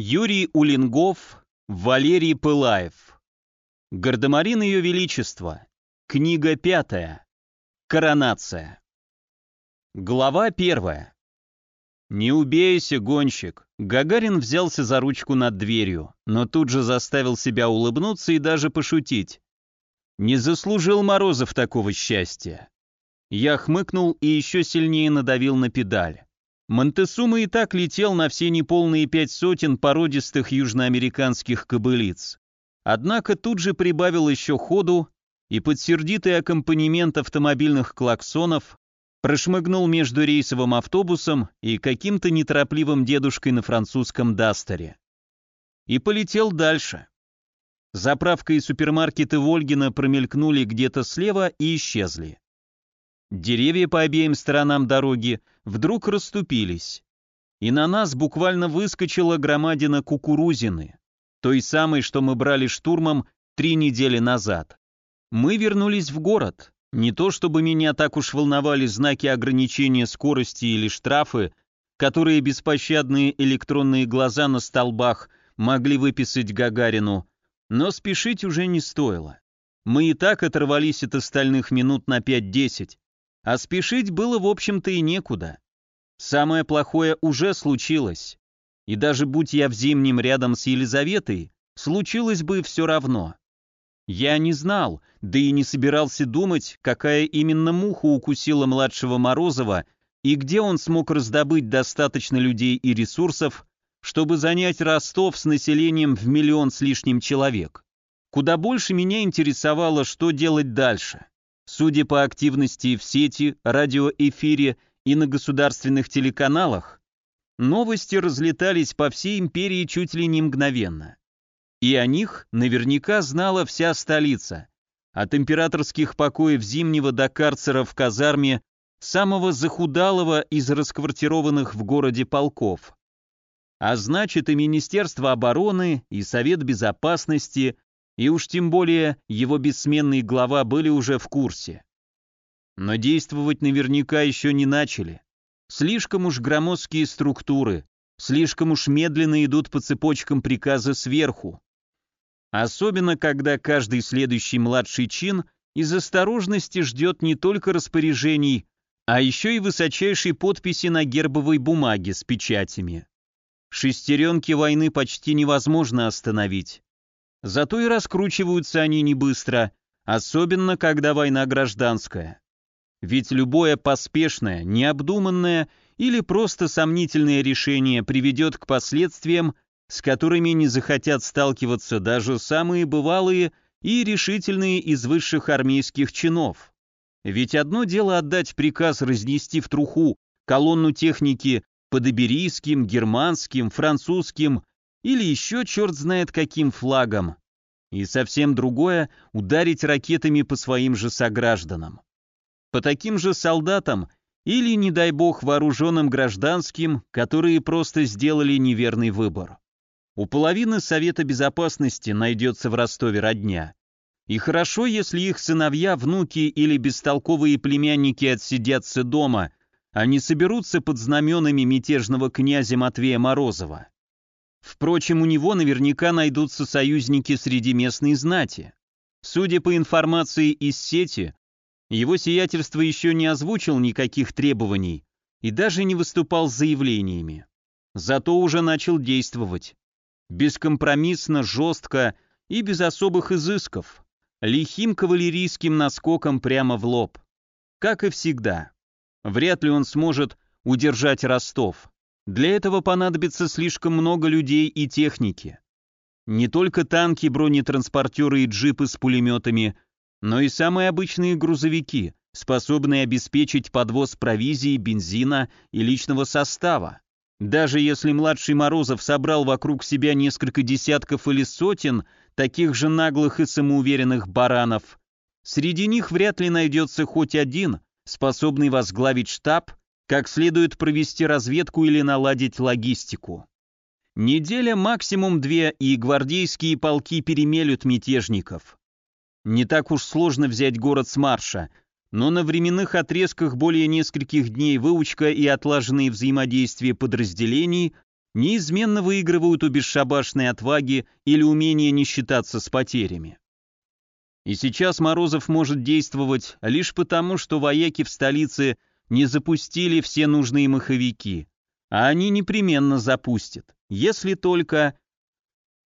Юрий Улингов, Валерий Пылаев. Гардемарин Ее Величества. Книга пятая. Коронация. Глава первая. «Не убейся, гонщик!» Гагарин взялся за ручку над дверью, но тут же заставил себя улыбнуться и даже пошутить. Не заслужил Морозов такого счастья. Я хмыкнул и еще сильнее надавил на педаль. Монтесума и так летел на все неполные пять сотен породистых южноамериканских кобылиц. Однако тут же прибавил еще ходу и под сердитый аккомпанемент автомобильных клаксонов прошмыгнул между рейсовым автобусом и каким-то неторопливым дедушкой на французском Дастере. И полетел дальше. Заправка и супермаркеты Вольгина промелькнули где-то слева и исчезли. Деревья по обеим сторонам дороги вдруг расступились. И на нас буквально выскочила громадина кукурузины, той самой, что мы брали штурмом три недели назад. Мы вернулись в город. Не то чтобы меня так уж волновали знаки ограничения скорости или штрафы, которые беспощадные электронные глаза на столбах могли выписать Гагарину, но спешить уже не стоило. Мы и так оторвались от остальных минут на 5-10, а спешить было, в общем-то, и некуда. Самое плохое уже случилось. И даже будь я в зимнем рядом с Елизаветой, случилось бы все равно. Я не знал, да и не собирался думать, какая именно муха укусила младшего Морозова и где он смог раздобыть достаточно людей и ресурсов, чтобы занять Ростов с населением в миллион с лишним человек. Куда больше меня интересовало, что делать дальше. Судя по активности в сети, радиоэфире и на государственных телеканалах, новости разлетались по всей империи чуть ли не мгновенно. И о них наверняка знала вся столица, от императорских покоев Зимнего до карцера в казарме самого захудалого из расквартированных в городе полков. А значит и Министерство обороны, и Совет безопасности, и уж тем более его бессменный глава были уже в курсе. Но действовать наверняка еще не начали. Слишком уж громоздкие структуры, слишком уж медленно идут по цепочкам приказа сверху. Особенно, когда каждый следующий младший чин из осторожности ждет не только распоряжений, а еще и высочайшей подписи на гербовой бумаге с печатями. Шестеренки войны почти невозможно остановить. Зато и раскручиваются они не быстро, особенно когда война гражданская. Ведь любое поспешное, необдуманное или просто сомнительное решение приведет к последствиям, с которыми не захотят сталкиваться даже самые бывалые и решительные из высших армейских чинов. Ведь одно дело отдать приказ разнести в труху колонну техники под иберийским, германским, французским или еще черт знает каким флагом. И совсем другое — ударить ракетами по своим же согражданам. По таким же солдатам или, не дай бог, вооруженным гражданским, которые просто сделали неверный выбор. У половины Совета Безопасности найдется в Ростове родня. И хорошо, если их сыновья, внуки или бестолковые племянники отсидятся дома, а не соберутся под знаменами мятежного князя Матвея Морозова. Впрочем, у него наверняка найдутся союзники среди местной знати. Судя по информации из сети, его сиятельство еще не озвучил никаких требований и даже не выступал с заявлениями. Зато уже начал действовать. Бескомпромиссно, жестко и без особых изысков. Лихим кавалерийским наскоком прямо в лоб. Как и всегда. Вряд ли он сможет удержать Ростов. Для этого понадобится слишком много людей и техники. Не только танки, бронетранспортеры и джипы с пулеметами, но и самые обычные грузовики, способные обеспечить подвоз провизии, бензина и личного состава. Даже если младший Морозов собрал вокруг себя несколько десятков или сотен таких же наглых и самоуверенных баранов, среди них вряд ли найдется хоть один, способный возглавить штаб как следует провести разведку или наладить логистику. Неделя, максимум две, и гвардейские полки перемелют мятежников. Не так уж сложно взять город с марша, но на временных отрезках более нескольких дней выучка и отлаженные взаимодействия подразделений неизменно выигрывают у бесшабашной отваги или умения не считаться с потерями. И сейчас Морозов может действовать лишь потому, что вояки в столице не запустили все нужные маховики, а они непременно запустят, если только...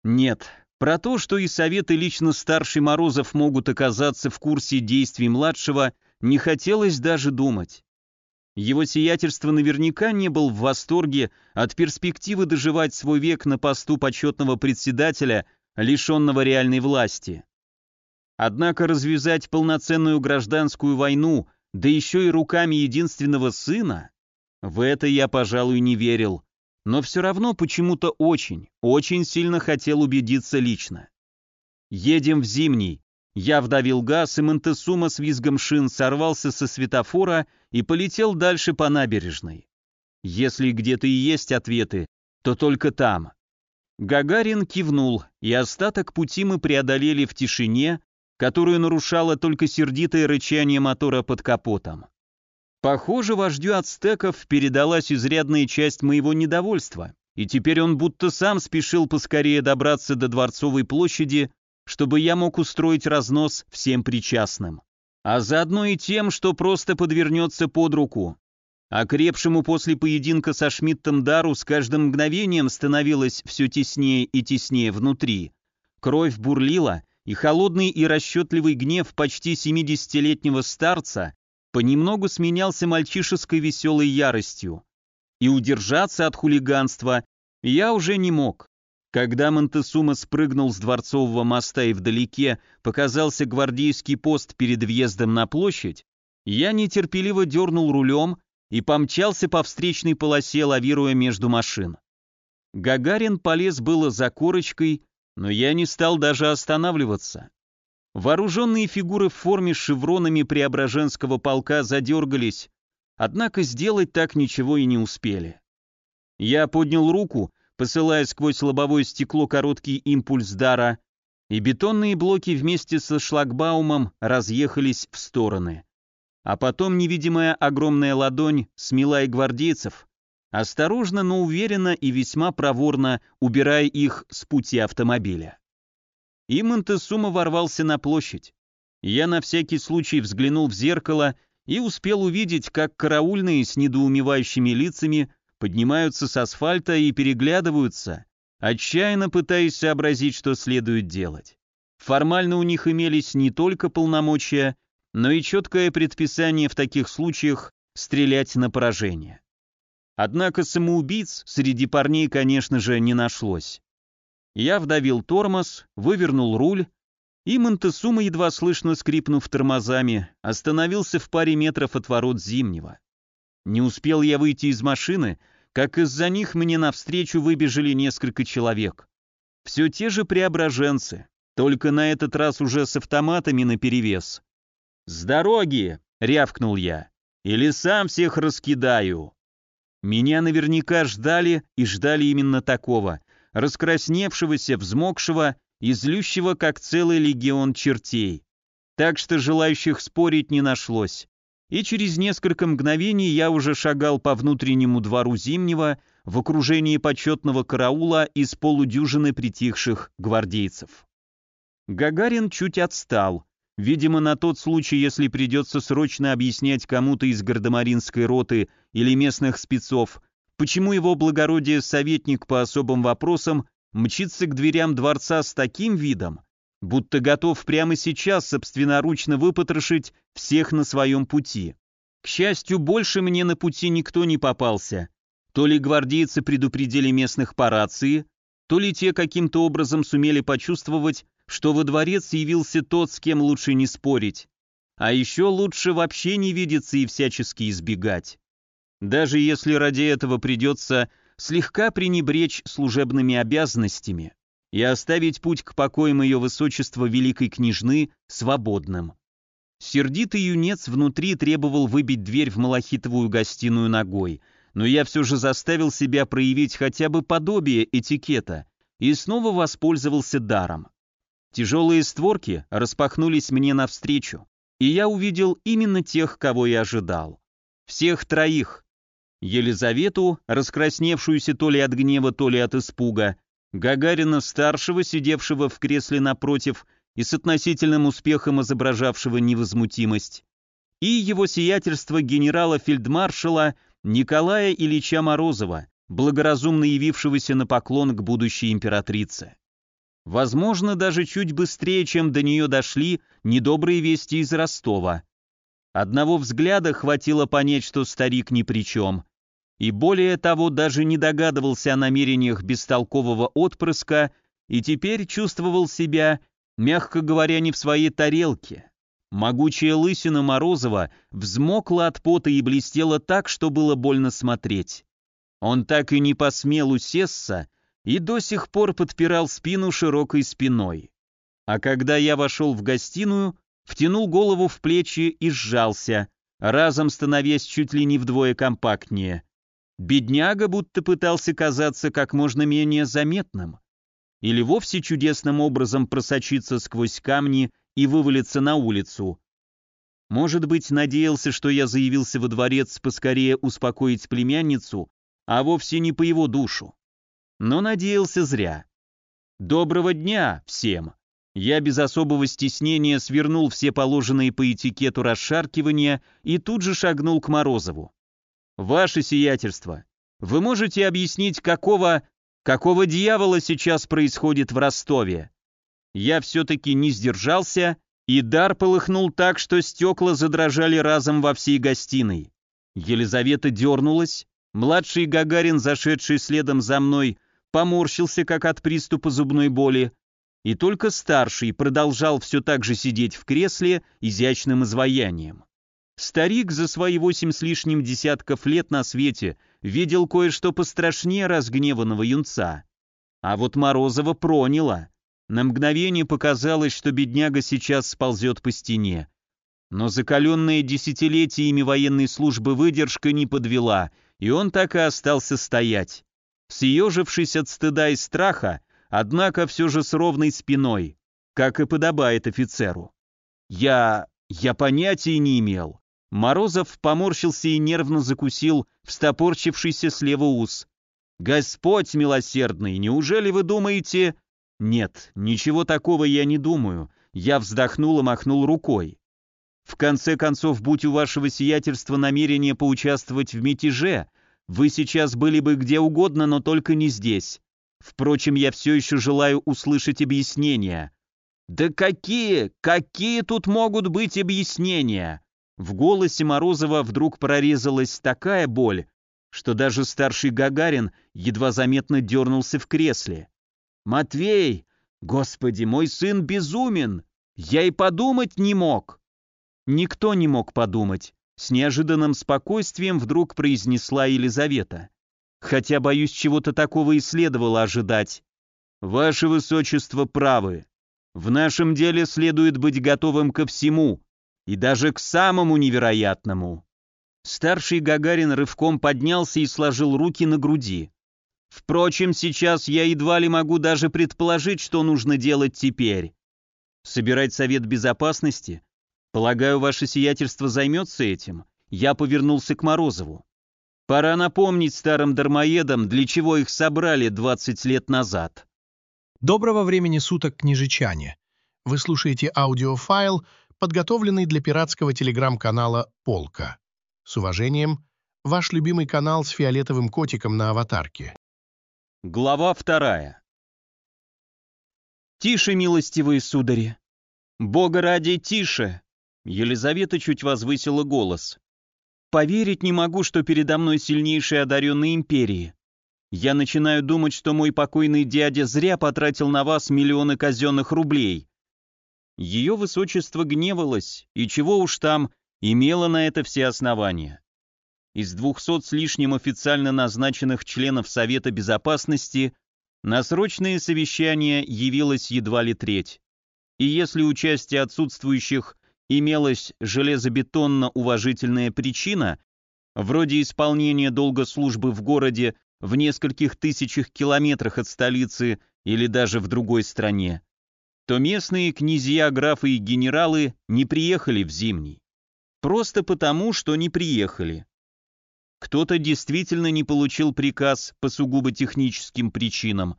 Нет, про то, что и советы лично старший Морозов могут оказаться в курсе действий младшего, не хотелось даже думать. Его сиятельство наверняка не был в восторге от перспективы доживать свой век на посту почетного председателя, лишенного реальной власти. Однако развязать полноценную гражданскую войну, да еще и руками единственного сына, в это я, пожалуй, не верил но все равно почему-то очень, очень сильно хотел убедиться лично. Едем в зимний. Я вдавил газ, и Монтесума с визгом шин сорвался со светофора и полетел дальше по набережной. Если где-то и есть ответы, то только там. Гагарин кивнул, и остаток пути мы преодолели в тишине, которую нарушало только сердитое рычание мотора под капотом. Похоже, вождю ацтеков передалась изрядная часть моего недовольства, и теперь он будто сам спешил поскорее добраться до Дворцовой площади, чтобы я мог устроить разнос всем причастным. А заодно и тем, что просто подвернется под руку. Окрепшему после поединка со Шмидтом Дару с каждым мгновением становилось все теснее и теснее внутри. Кровь бурлила, и холодный и расчетливый гнев почти 70-летнего старца понемногу сменялся мальчишеской веселой яростью. И удержаться от хулиганства я уже не мог. Когда Монтесума спрыгнул с Дворцового моста и вдалеке показался гвардейский пост перед въездом на площадь, я нетерпеливо дернул рулем и помчался по встречной полосе, лавируя между машин. Гагарин полез было за корочкой, но я не стал даже останавливаться. Вооруженные фигуры в форме с шевронами Преображенского полка задергались, однако сделать так ничего и не успели. Я поднял руку, посылая сквозь лобовое стекло короткий импульс дара, и бетонные блоки вместе со шлагбаумом разъехались в стороны. А потом невидимая огромная ладонь смела и гвардейцев, осторожно, но уверенно и весьма проворно убирая их с пути автомобиля и Монтесума ворвался на площадь. Я на всякий случай взглянул в зеркало и успел увидеть, как караульные с недоумевающими лицами поднимаются с асфальта и переглядываются, отчаянно пытаясь сообразить, что следует делать. Формально у них имелись не только полномочия, но и четкое предписание в таких случаях стрелять на поражение. Однако самоубийц среди парней, конечно же, не нашлось. Я вдавил тормоз, вывернул руль, и Монтесума, едва слышно скрипнув тормозами, остановился в паре метров от ворот Зимнего. Не успел я выйти из машины, как из-за них мне навстречу выбежали несколько человек. Все те же преображенцы, только на этот раз уже с автоматами наперевес. «С дороги!» — рявкнул я. «Или сам всех раскидаю!» Меня наверняка ждали и ждали именно такого, раскрасневшегося, взмокшего и злющего, как целый легион чертей. Так что желающих спорить не нашлось. И через несколько мгновений я уже шагал по внутреннему двору Зимнего в окружении почетного караула из полудюжины притихших гвардейцев. Гагарин чуть отстал, видимо, на тот случай, если придется срочно объяснять кому-то из гардемаринской роты или местных спецов, почему его благородие советник по особым вопросам мчится к дверям дворца с таким видом, будто готов прямо сейчас собственноручно выпотрошить всех на своем пути. К счастью, больше мне на пути никто не попался. То ли гвардейцы предупредили местных по рации, то ли те каким-то образом сумели почувствовать, что во дворец явился тот, с кем лучше не спорить. А еще лучше вообще не видеться и всячески избегать даже если ради этого придется слегка пренебречь служебными обязанностями и оставить путь к покоям ее высочества великой княжны свободным. Сердитый юнец внутри требовал выбить дверь в малахитовую гостиную ногой, но я все же заставил себя проявить хотя бы подобие этикета и снова воспользовался даром. Тяжелые створки распахнулись мне навстречу, и я увидел именно тех, кого я ожидал. Всех троих, Елизавету, раскрасневшуюся то ли от гнева, то ли от испуга, Гагарина-старшего, сидевшего в кресле напротив и с относительным успехом изображавшего невозмутимость, и его сиятельство генерала-фельдмаршала Николая Ильича Морозова, благоразумно явившегося на поклон к будущей императрице. Возможно, даже чуть быстрее, чем до нее дошли недобрые вести из Ростова. Одного взгляда хватило понять, что старик ни при чем. И более того, даже не догадывался о намерениях бестолкового отпрыска и теперь чувствовал себя, мягко говоря, не в своей тарелке. Могучая лысина Морозова взмокла от пота и блестела так, что было больно смотреть. Он так и не посмел усесться и до сих пор подпирал спину широкой спиной. А когда я вошел в гостиную, втянул голову в плечи и сжался, разом становясь чуть ли не вдвое компактнее. Бедняга будто пытался казаться как можно менее заметным. Или вовсе чудесным образом просочиться сквозь камни и вывалиться на улицу. Может быть, надеялся, что я заявился во дворец поскорее успокоить племянницу, а вовсе не по его душу. Но надеялся зря. Доброго дня всем! Я без особого стеснения свернул все положенные по этикету расшаркивания и тут же шагнул к Морозову. «Ваше сиятельство, вы можете объяснить, какого... какого дьявола сейчас происходит в Ростове?» Я все-таки не сдержался, и дар полыхнул так, что стекла задрожали разом во всей гостиной. Елизавета дернулась, младший Гагарин, зашедший следом за мной, поморщился, как от приступа зубной боли, и только старший продолжал все так же сидеть в кресле изящным изваянием. Старик за свои восемь с лишним десятков лет на свете видел кое-что пострашнее разгневанного юнца. А вот Морозова проняло. На мгновение показалось, что бедняга сейчас сползет по стене. Но закаленная десятилетиями военной службы выдержка не подвела, и он так и остался стоять. Съежившись от стыда и страха, однако все же с ровной спиной, как и подобает офицеру. Я... я понятия не имел. Морозов поморщился и нервно закусил встопорчившийся слева ус. «Господь милосердный, неужели вы думаете...» «Нет, ничего такого я не думаю», я вздохнул и махнул рукой. «В конце концов, будь у вашего сиятельства намерение поучаствовать в мятеже, вы сейчас были бы где угодно, но только не здесь. Впрочем, я все еще желаю услышать объяснения. Да какие, какие тут могут быть объяснения? В голосе Морозова вдруг прорезалась такая боль, что даже старший Гагарин едва заметно дернулся в кресле. «Матвей! Господи, мой сын безумен! Я и подумать не мог!» Никто не мог подумать. С неожиданным спокойствием вдруг произнесла Елизавета хотя, боюсь, чего-то такого и следовало ожидать. Ваше Высочество правы. В нашем деле следует быть готовым ко всему, и даже к самому невероятному. Старший Гагарин рывком поднялся и сложил руки на груди. Впрочем, сейчас я едва ли могу даже предположить, что нужно делать теперь. Собирать Совет Безопасности? Полагаю, ваше сиятельство займется этим? Я повернулся к Морозову. Пора напомнить старым дармоедам, для чего их собрали 20 лет назад. Доброго времени суток, княжичане. Вы слушаете аудиофайл, подготовленный для пиратского телеграм-канала «Полка». С уважением, ваш любимый канал с фиолетовым котиком на аватарке. Глава вторая. «Тише, милостивые судари! Бога ради, тише!» Елизавета чуть возвысила голос. Поверить не могу, что передо мной сильнейший одаренный империи. Я начинаю думать, что мой покойный дядя зря потратил на вас миллионы казенных рублей. Ее высочество гневалось, и чего уж там, имело на это все основания. Из двухсот с лишним официально назначенных членов Совета Безопасности на срочные совещания явилась едва ли треть. И если участие отсутствующих имелась железобетонно-уважительная причина, вроде исполнения долга службы в городе в нескольких тысячах километрах от столицы или даже в другой стране, то местные князья, графы и генералы не приехали в Зимний. Просто потому, что не приехали. Кто-то действительно не получил приказ по сугубо техническим причинам.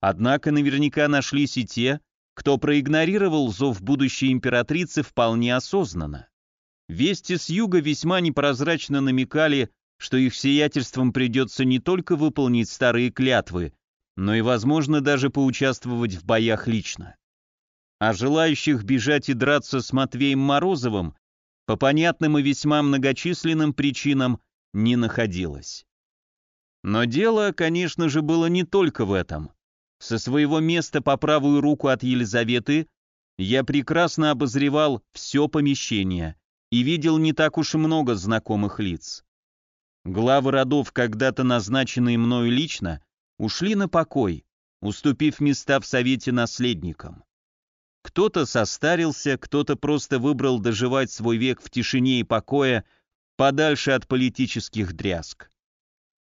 Однако наверняка нашлись и те, кто проигнорировал зов будущей императрицы вполне осознанно. Вести с юга весьма непрозрачно намекали, что их сиятельством придется не только выполнить старые клятвы, но и, возможно, даже поучаствовать в боях лично. А желающих бежать и драться с Матвеем Морозовым по понятным и весьма многочисленным причинам не находилось. Но дело, конечно же, было не только в этом. Со своего места по правую руку от Елизаветы я прекрасно обозревал все помещение и видел не так уж и много знакомых лиц. Главы родов, когда-то назначенные мною лично, ушли на покой, уступив места в совете наследникам. Кто-то состарился, кто-то просто выбрал доживать свой век в тишине и покое, подальше от политических дрязг.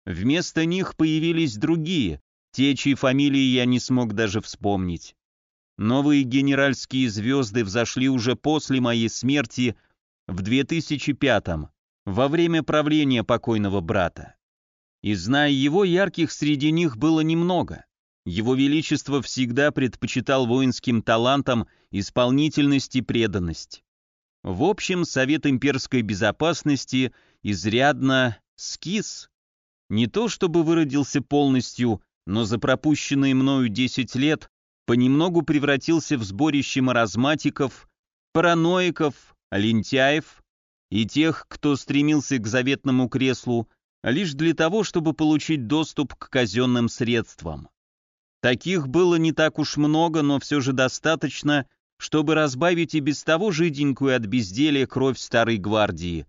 Вместо них появились другие, те, чьи фамилии я не смог даже вспомнить. Новые генеральские звезды взошли уже после моей смерти в 2005-м, во время правления покойного брата. И зная его, ярких среди них было немного. Его Величество всегда предпочитал воинским талантам исполнительность и преданность. В общем, Совет имперской безопасности изрядно скис. Не то чтобы выродился полностью, но за пропущенные мною 10 лет понемногу превратился в сборище маразматиков, параноиков, лентяев и тех, кто стремился к заветному креслу лишь для того, чтобы получить доступ к казенным средствам. Таких было не так уж много, но все же достаточно, чтобы разбавить и без того жиденькую от безделия кровь старой гвардии.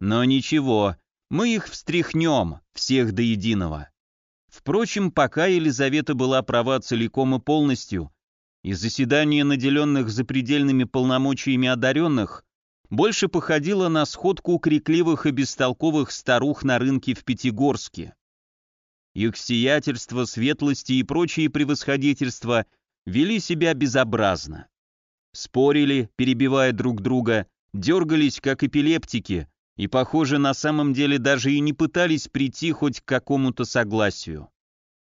Но ничего, мы их встряхнем, всех до единого. Впрочем, пока Елизавета была права целиком и полностью, и заседание наделенных запредельными полномочиями одаренных больше походило на сходку крикливых и бестолковых старух на рынке в Пятигорске. Их сиятельство, светлости и прочие превосходительства вели себя безобразно. Спорили, перебивая друг друга, дергались как эпилептики и, похоже, на самом деле даже и не пытались прийти хоть к какому-то согласию.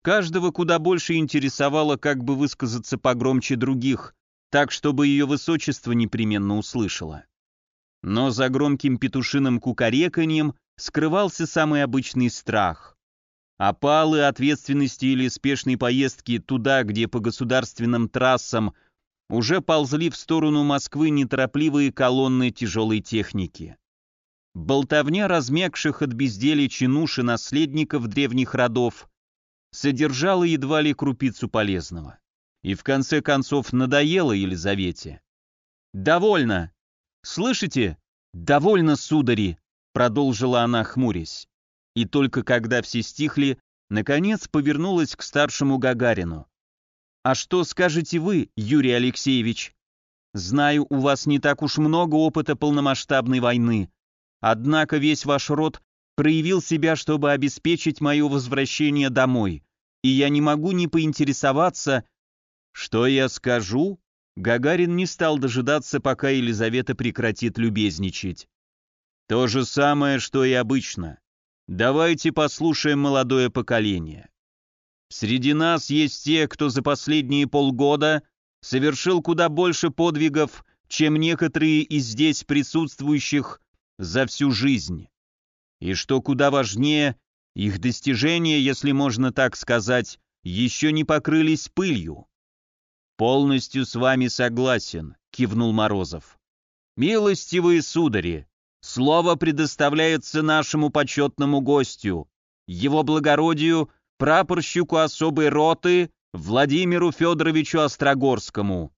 Каждого куда больше интересовало, как бы высказаться погромче других, так, чтобы ее высочество непременно услышало. Но за громким петушиным кукареканьем скрывался самый обычный страх. Опалы ответственности или спешной поездки туда, где по государственным трассам уже ползли в сторону Москвы неторопливые колонны тяжелой техники. Болтовня размягших от безделия чинуш наследников древних родов содержала едва ли крупицу полезного. И в конце концов надоело Елизавете. «Довольно! Слышите? Довольно, судари!» Продолжила она, хмурясь. И только когда все стихли, наконец повернулась к старшему Гагарину. «А что скажете вы, Юрий Алексеевич? Знаю, у вас не так уж много опыта полномасштабной войны, однако весь ваш род проявил себя, чтобы обеспечить мое возвращение домой, и я не могу не поинтересоваться, что я скажу?» Гагарин не стал дожидаться, пока Елизавета прекратит любезничать. «То же самое, что и обычно. Давайте послушаем молодое поколение. Среди нас есть те, кто за последние полгода совершил куда больше подвигов, чем некоторые из здесь присутствующих за всю жизнь. И что куда важнее, их достижения, если можно так сказать, еще не покрылись пылью. «Полностью с вами согласен», — кивнул Морозов. «Милостивые судари, слово предоставляется нашему почетному гостю, его благородию, прапорщику особой роты Владимиру Федоровичу Острогорскому».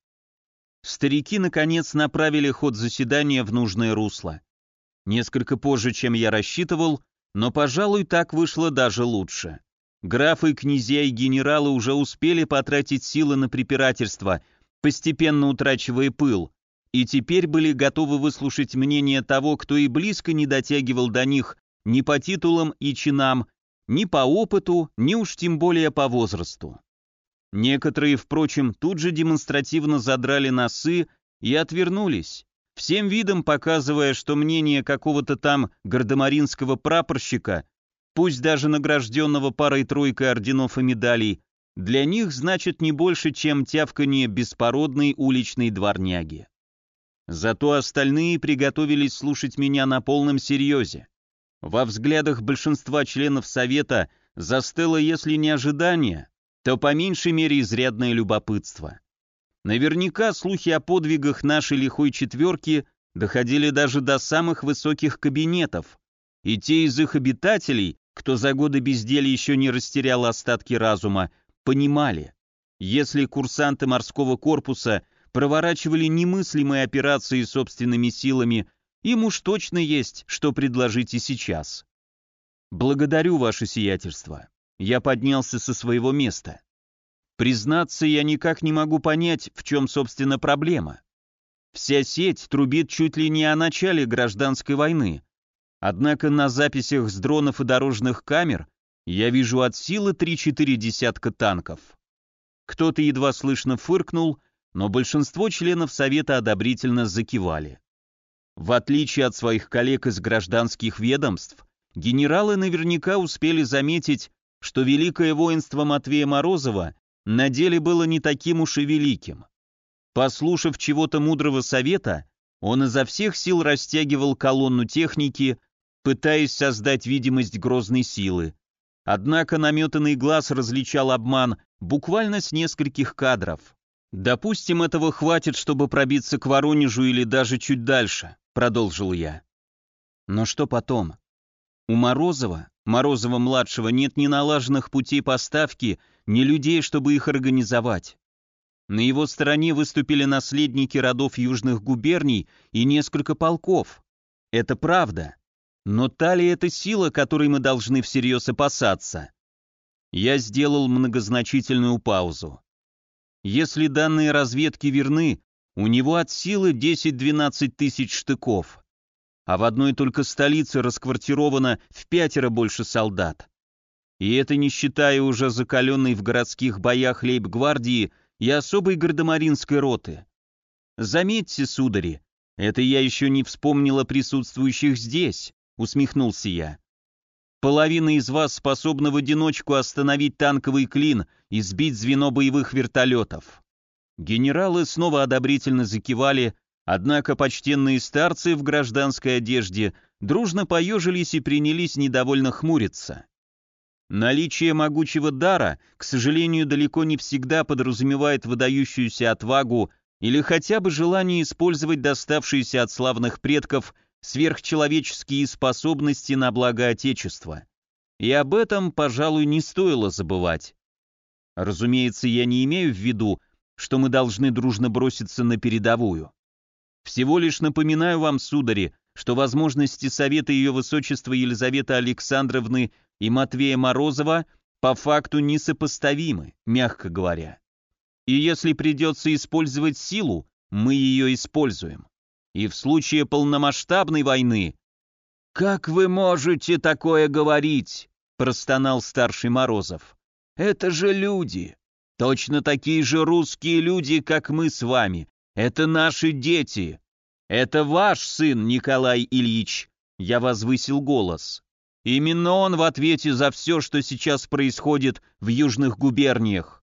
Старики, наконец, направили ход заседания в нужное русло. Несколько позже, чем я рассчитывал, но, пожалуй, так вышло даже лучше. Графы, князья и генералы уже успели потратить силы на препирательство, постепенно утрачивая пыл, и теперь были готовы выслушать мнение того, кто и близко не дотягивал до них ни по титулам и чинам, ни по опыту, ни уж тем более по возрасту. Некоторые, впрочем, тут же демонстративно задрали носы и отвернулись, всем видом показывая, что мнение какого-то там гардемаринского прапорщика, пусть даже награжденного парой-тройкой орденов и медалей, для них значит не больше, чем тявканье беспородной уличной дворняги. Зато остальные приготовились слушать меня на полном серьезе. Во взглядах большинства членов Совета застыло, если не ожидание, то по меньшей мере изрядное любопытство. Наверняка слухи о подвигах нашей лихой четверки доходили даже до самых высоких кабинетов, и те из их обитателей, кто за годы безделия еще не растерял остатки разума, понимали, если курсанты морского корпуса проворачивали немыслимые операции собственными силами, им уж точно есть, что предложить и сейчас. Благодарю ваше сиятельство. Я поднялся со своего места. Признаться, я никак не могу понять, в чем, собственно, проблема. Вся сеть трубит чуть ли не о начале гражданской войны. Однако на записях с дронов и дорожных камер я вижу от силы 3-4 десятка танков. Кто-то едва слышно фыркнул, но большинство членов Совета одобрительно закивали. В отличие от своих коллег из гражданских ведомств, генералы наверняка успели заметить, что великое воинство Матвея Морозова на деле было не таким уж и великим. Послушав чего-то мудрого совета, он изо всех сил растягивал колонну техники, пытаясь создать видимость грозной силы. Однако наметанный глаз различал обман буквально с нескольких кадров. «Допустим, этого хватит, чтобы пробиться к Воронежу или даже чуть дальше», — продолжил я. «Но что потом? У Морозова, Морозова-младшего, нет ни налаженных путей поставки, ни людей, чтобы их организовать. На его стороне выступили наследники родов южных губерний и несколько полков. Это правда. Но та ли это сила, которой мы должны всерьез опасаться? Я сделал многозначительную паузу. Если данные разведки верны, у него от силы 10-12 тысяч штыков, а в одной только столице расквартировано в пятеро больше солдат. И это не считая уже закаленной в городских боях лейб-гвардии и особой гардемаринской роты. Заметьте, судари, это я еще не вспомнила присутствующих здесь, усмехнулся я. Половина из вас способна в одиночку остановить танковый клин и сбить звено боевых вертолетов. Генералы снова одобрительно закивали, однако почтенные старцы в гражданской одежде дружно поежились и принялись недовольно хмуриться. Наличие могучего дара, к сожалению, далеко не всегда подразумевает выдающуюся отвагу или хотя бы желание использовать доставшиеся от славных предков сверхчеловеческие способности на благо Отечества. И об этом, пожалуй, не стоило забывать. Разумеется, я не имею в виду, что мы должны дружно броситься на передовую. Всего лишь напоминаю вам, судари, что возможности Совета Ее Высочества Елизаветы Александровны и Матвея Морозова по факту несопоставимы, мягко говоря. И если придется использовать силу, мы ее используем. И в случае полномасштабной войны... «Как вы можете такое говорить?» – простонал старший Морозов. «Это же люди. Точно такие же русские люди, как мы с вами. Это наши дети. Это ваш сын, Николай Ильич». Я возвысил голос. Именно он в ответе за все, что сейчас происходит в южных губерниях.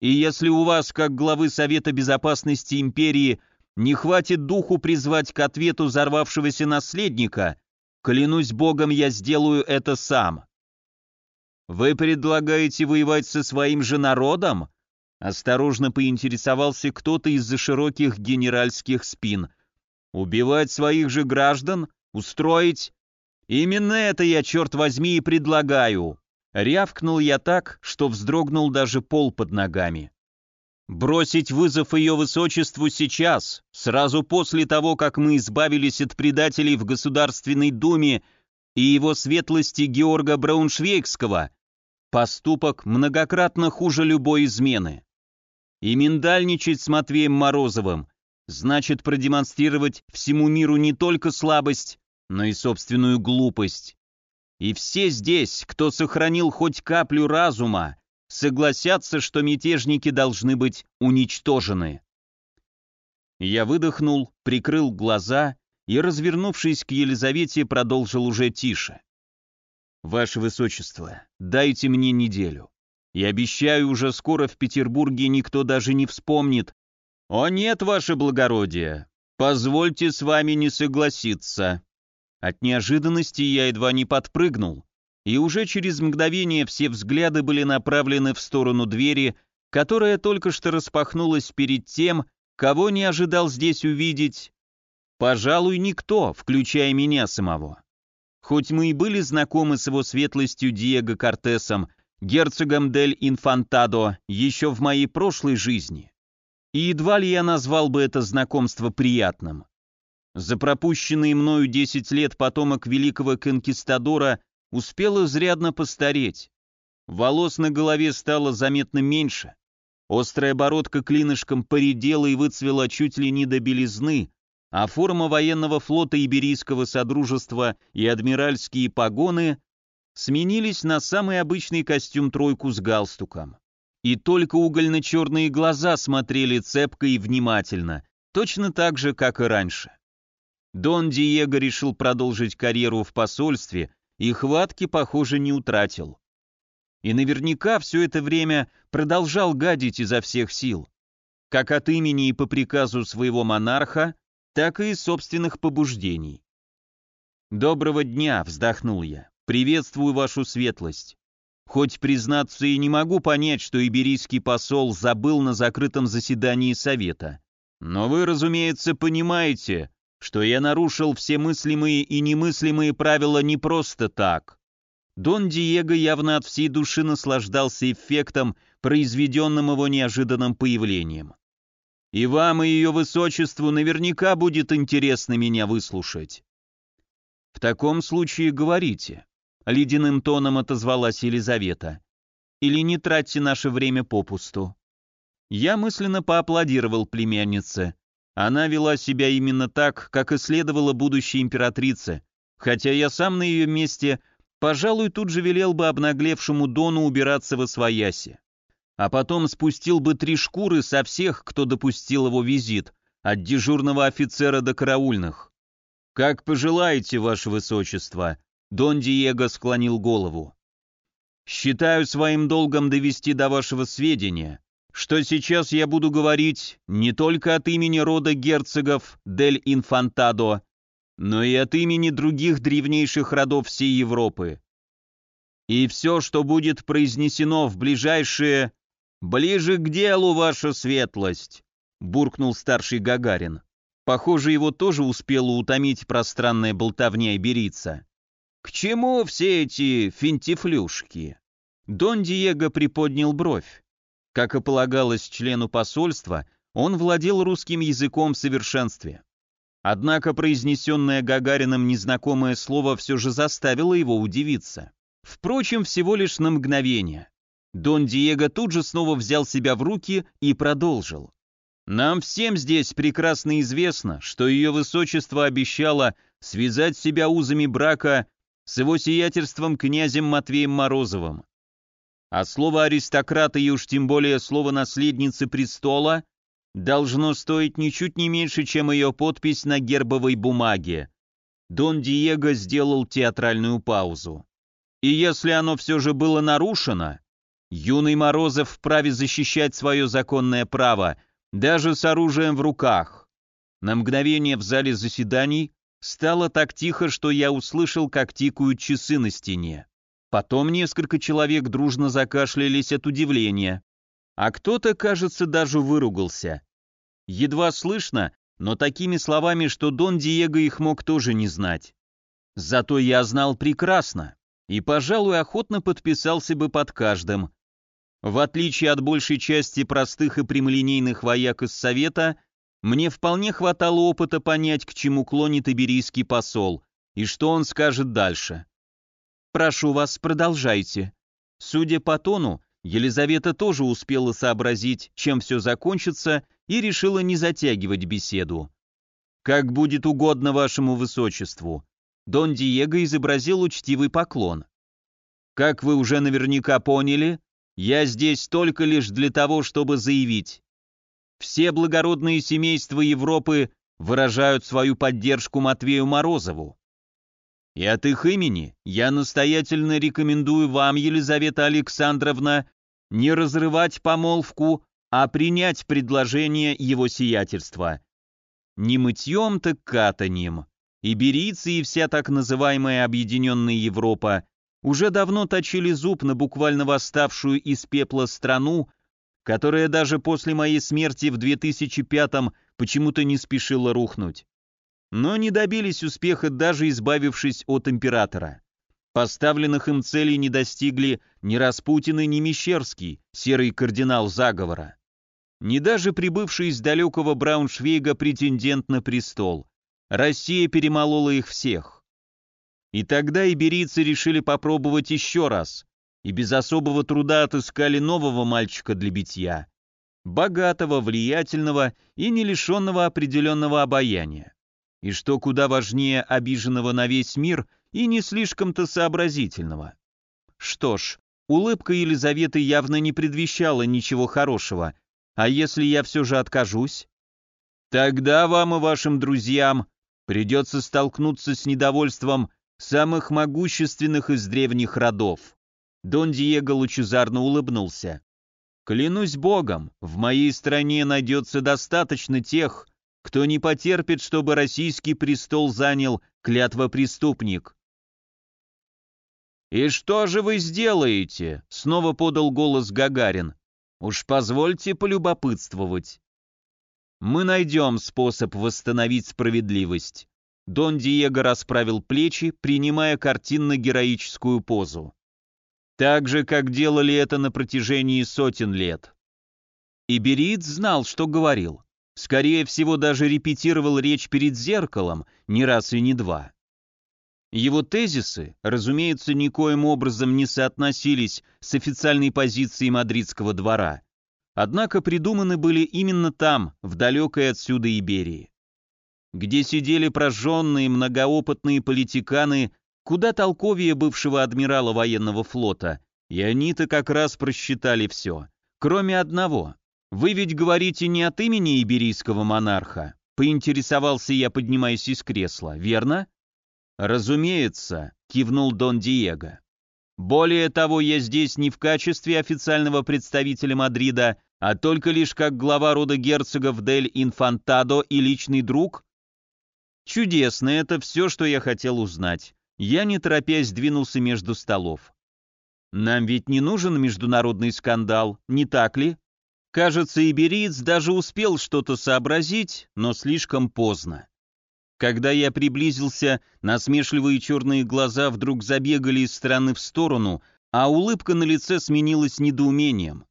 И если у вас, как главы Совета Безопасности Империи, не хватит духу призвать к ответу взорвавшегося наследника, клянусь богом, я сделаю это сам. Вы предлагаете воевать со своим же народом? Осторожно поинтересовался кто-то из-за широких генеральских спин. Убивать своих же граждан? Устроить Именно это я, черт возьми, и предлагаю. Рявкнул я так, что вздрогнул даже пол под ногами. Бросить вызов ее высочеству сейчас, сразу после того, как мы избавились от предателей в Государственной Думе и его светлости Георга Брауншвейгского, поступок многократно хуже любой измены. И миндальничать с Матвеем Морозовым значит продемонстрировать всему миру не только слабость, но и собственную глупость. И все здесь, кто сохранил хоть каплю разума, согласятся, что мятежники должны быть уничтожены. Я выдохнул, прикрыл глаза и, развернувшись к Елизавете, продолжил уже тише. «Ваше Высочество, дайте мне неделю. И обещаю, уже скоро в Петербурге никто даже не вспомнит. О нет, Ваше Благородие, позвольте с вами не согласиться». От неожиданности я едва не подпрыгнул, и уже через мгновение все взгляды были направлены в сторону двери, которая только что распахнулась перед тем, кого не ожидал здесь увидеть. Пожалуй, никто, включая меня самого. Хоть мы и были знакомы с его светлостью Диего Кортесом, герцогом Дель Инфантадо, еще в моей прошлой жизни, и едва ли я назвал бы это знакомство приятным. За пропущенные мною 10 лет потомок великого конкистадора успел изрядно постареть. Волос на голове стало заметно меньше. Острая бородка клинышком поредела и выцвела чуть ли не до белизны, а форма военного флота Иберийского Содружества и адмиральские погоны сменились на самый обычный костюм-тройку с галстуком. И только угольно-черные глаза смотрели цепко и внимательно, точно так же, как и раньше. Дон Диего решил продолжить карьеру в посольстве и хватки, похоже, не утратил. И наверняка все это время продолжал гадить изо всех сил, как от имени и по приказу своего монарха, так и из собственных побуждений. «Доброго дня», — вздохнул я. «Приветствую вашу светлость. Хоть, признаться, и не могу понять, что иберийский посол забыл на закрытом заседании совета. Но вы, разумеется, понимаете, что я нарушил все мыслимые и немыслимые правила не просто так. Дон Диего явно от всей души наслаждался эффектом, произведенным его неожиданным появлением. И вам и ее высочеству наверняка будет интересно меня выслушать. В таком случае говорите, ледяным тоном отозвалась Елизавета. Или не тратьте наше время попусту. Я мысленно поаплодировал племяннице. Она вела себя именно так, как и следовала будущей императрице, хотя я сам на ее месте, пожалуй, тут же велел бы обнаглевшему Дону убираться во свояси а потом спустил бы три шкуры со всех, кто допустил его визит, от дежурного офицера до караульных. «Как пожелаете, ваше высочество», — Дон Диего склонил голову. «Считаю своим долгом довести до вашего сведения, что сейчас я буду говорить не только от имени рода герцогов Дель Инфантадо, но и от имени других древнейших родов всей Европы. И все, что будет произнесено в ближайшие «Ближе к делу, ваша светлость!» — буркнул старший Гагарин. Похоже, его тоже успела утомить пространная болтовня иберийца. «К чему все эти финтифлюшки?» Дон Диего приподнял бровь. Как и полагалось члену посольства, он владел русским языком в совершенстве. Однако произнесенное Гагарином незнакомое слово все же заставило его удивиться. Впрочем, всего лишь на мгновение. Дон Диего тут же снова взял себя в руки и продолжил. «Нам всем здесь прекрасно известно, что ее высочество обещало связать себя узами брака с его сиятельством князем Матвеем Морозовым. А слово аристократа и уж тем более слово наследницы престола должно стоить ничуть не меньше, чем ее подпись на гербовой бумаге. Дон Диего сделал театральную паузу. И если оно все же было нарушено, Юный Морозов вправе защищать свое законное право, даже с оружием в руках. На мгновение в зале заседаний стало так тихо, что я услышал, как тикают часы на стене. Потом несколько человек дружно закашлялись от удивления, а кто-то, кажется, даже выругался. Едва слышно, но такими словами, что Дон Диего их мог тоже не знать. Зато я знал прекрасно и, пожалуй, охотно подписался бы под каждым, в отличие от большей части простых и прямолинейных вояк из Совета, мне вполне хватало опыта понять, к чему клонит иберийский посол, и что он скажет дальше. «Прошу вас, продолжайте». Судя по тону, Елизавета тоже успела сообразить, чем все закончится, и решила не затягивать беседу. «Как будет угодно вашему высочеству», Дон Диего изобразил учтивый поклон. «Как вы уже наверняка поняли, я здесь только лишь для того, чтобы заявить. Все благородные семейства Европы выражают свою поддержку Матвею Морозову. И от их имени я настоятельно рекомендую вам, Елизавета Александровна, не разрывать помолвку, а принять предложение его сиятельства. Не мытьем, так катаньем. Иберийцы и вся так называемая Объединенная Европа уже давно точили зуб на буквально восставшую из пепла страну, которая даже после моей смерти в 2005-м почему-то не спешила рухнуть. Но не добились успеха, даже избавившись от императора. Поставленных им целей не достигли ни Распутин ни Мещерский, серый кардинал заговора. Ни даже прибывший из далекого Брауншвейга претендент на престол. Россия перемолола их всех. И тогда иберийцы решили попробовать еще раз, и без особого труда отыскали нового мальчика для битья. Богатого, влиятельного и не лишенного определенного обаяния. И что куда важнее обиженного на весь мир и не слишком-то сообразительного. Что ж, улыбка Елизаветы явно не предвещала ничего хорошего, а если я все же откажусь? Тогда вам и вашим друзьям придется столкнуться с недовольством самых могущественных из древних родов. Дон Диего лучезарно улыбнулся. «Клянусь Богом, в моей стране найдется достаточно тех, кто не потерпит, чтобы российский престол занял клятва-преступник». «И что же вы сделаете?» — снова подал голос Гагарин. «Уж позвольте полюбопытствовать». «Мы найдем способ восстановить справедливость». Дон Диего расправил плечи, принимая картинно-героическую позу. Так же, как делали это на протяжении сотен лет. Иберит знал, что говорил. Скорее всего, даже репетировал речь перед зеркалом, не раз и не два. Его тезисы, разумеется, никоим образом не соотносились с официальной позицией мадридского двора, однако придуманы были именно там, в далекой отсюда Иберии, где сидели прожженные многоопытные политиканы куда толковее бывшего адмирала военного флота, и они-то как раз просчитали все. Кроме одного. Вы ведь говорите не от имени иберийского монарха, поинтересовался я, поднимаясь из кресла, верно? Разумеется, кивнул Дон Диего. Более того, я здесь не в качестве официального представителя Мадрида, а только лишь как глава рода герцогов Дель Инфантадо и личный друг? Чудесно, это все, что я хотел узнать. Я, не торопясь, двинулся между столов. Нам ведь не нужен международный скандал, не так ли? Кажется, Ибериец даже успел что-то сообразить, но слишком поздно. Когда я приблизился, насмешливые черные глаза вдруг забегали из стороны в сторону, а улыбка на лице сменилась недоумением.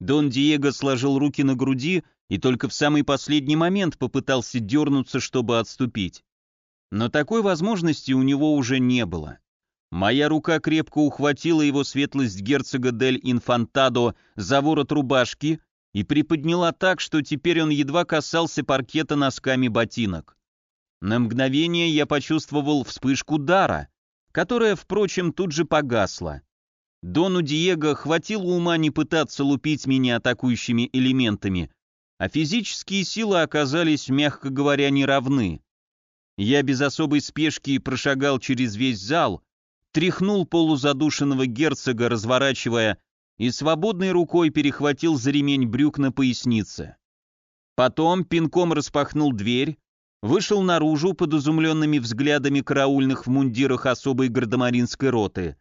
Дон Диего сложил руки на груди и только в самый последний момент попытался дернуться, чтобы отступить. Но такой возможности у него уже не было. Моя рука крепко ухватила его светлость герцога Дель Инфантадо за ворот рубашки и приподняла так, что теперь он едва касался паркета носками ботинок. На мгновение я почувствовал вспышку дара, которая, впрочем, тут же погасла. Дону Диего хватило ума не пытаться лупить меня атакующими элементами, а физические силы оказались, мягко говоря, неравны. Я без особой спешки прошагал через весь зал, тряхнул полузадушенного герцога, разворачивая, и свободной рукой перехватил за ремень брюк на пояснице. Потом пинком распахнул дверь, вышел наружу под изумленными взглядами караульных в мундирах особой гардемаринской роты.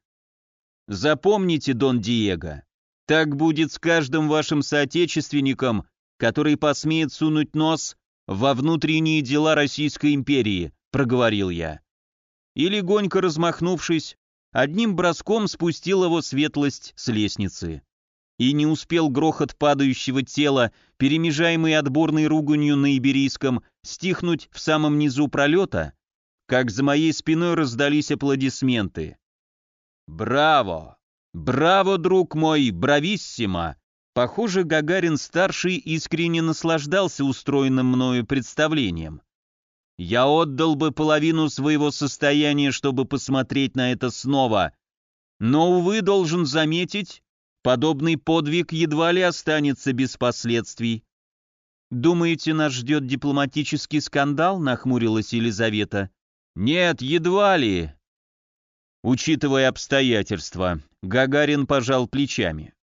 Запомните, Дон Диего, так будет с каждым вашим соотечественником, который посмеет сунуть нос во внутренние дела Российской империи», — проговорил я. И легонько размахнувшись, одним броском спустил его светлость с лестницы. И не успел грохот падающего тела, перемежаемый отборной руганью на иберийском, стихнуть в самом низу пролета, как за моей спиной раздались аплодисменты. «Браво! Браво, друг мой, брависсимо!» Похоже, Гагарин-старший искренне наслаждался устроенным мною представлением. Я отдал бы половину своего состояния, чтобы посмотреть на это снова. Но, увы, должен заметить, подобный подвиг едва ли останется без последствий. «Думаете, нас ждет дипломатический скандал?» — нахмурилась Елизавета. «Нет, едва ли». Учитывая обстоятельства, Гагарин пожал плечами.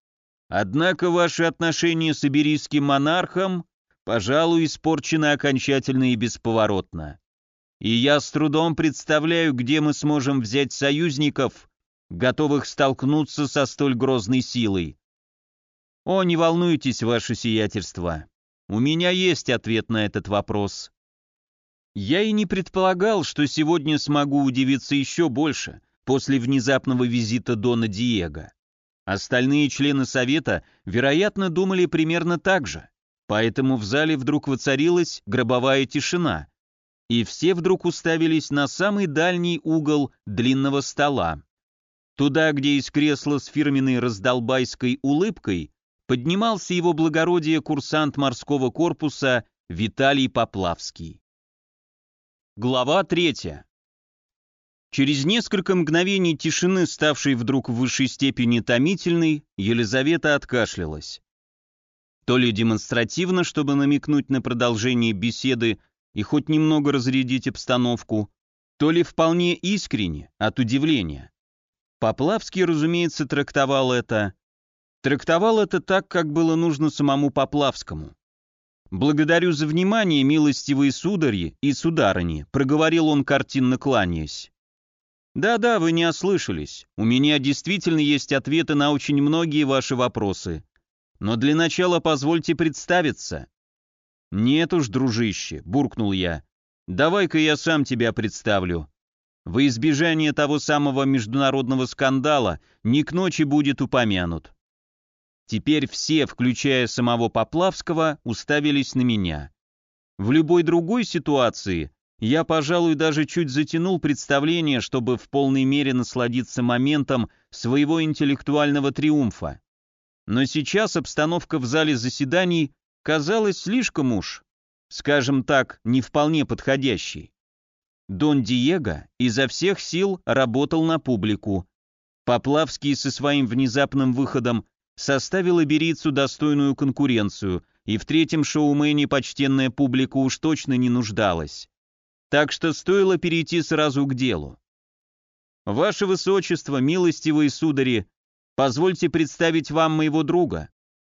Однако ваши отношения с иберийским монархом, пожалуй, испорчены окончательно и бесповоротно. И я с трудом представляю, где мы сможем взять союзников, готовых столкнуться со столь грозной силой. О, не волнуйтесь, ваше сиятельство. У меня есть ответ на этот вопрос. Я и не предполагал, что сегодня смогу удивиться еще больше после внезапного визита Дона Диего. Остальные члены совета, вероятно, думали примерно так же, поэтому в зале вдруг воцарилась гробовая тишина, и все вдруг уставились на самый дальний угол длинного стола. Туда, где из кресла с фирменной раздолбайской улыбкой поднимался его благородие курсант морского корпуса Виталий Поплавский. Глава третья. Через несколько мгновений тишины, ставшей вдруг в высшей степени томительной, Елизавета откашлялась. То ли демонстративно, чтобы намекнуть на продолжение беседы и хоть немного разрядить обстановку, то ли вполне искренне, от удивления. Поплавский, разумеется, трактовал это Трактовал это так, как было нужно самому Поплавскому. «Благодарю за внимание, милостивые сударьи и сударыни», проговорил он, картинно кланяясь. «Да-да, вы не ослышались. У меня действительно есть ответы на очень многие ваши вопросы. Но для начала позвольте представиться». «Нет уж, дружище», — буркнул я. «Давай-ка я сам тебя представлю. Во избежание того самого международного скандала не к ночи будет упомянут. Теперь все, включая самого Поплавского, уставились на меня. В любой другой ситуации я, пожалуй, даже чуть затянул представление, чтобы в полной мере насладиться моментом своего интеллектуального триумфа. Но сейчас обстановка в зале заседаний казалась слишком уж, скажем так, не вполне подходящей. Дон Диего изо всех сил работал на публику. Поплавский со своим внезапным выходом составил иберийцу достойную конкуренцию, и в третьем шоумене почтенная публика уж точно не нуждалась. Так что стоило перейти сразу к делу. «Ваше Высочество, милостивые судари, позвольте представить вам моего друга.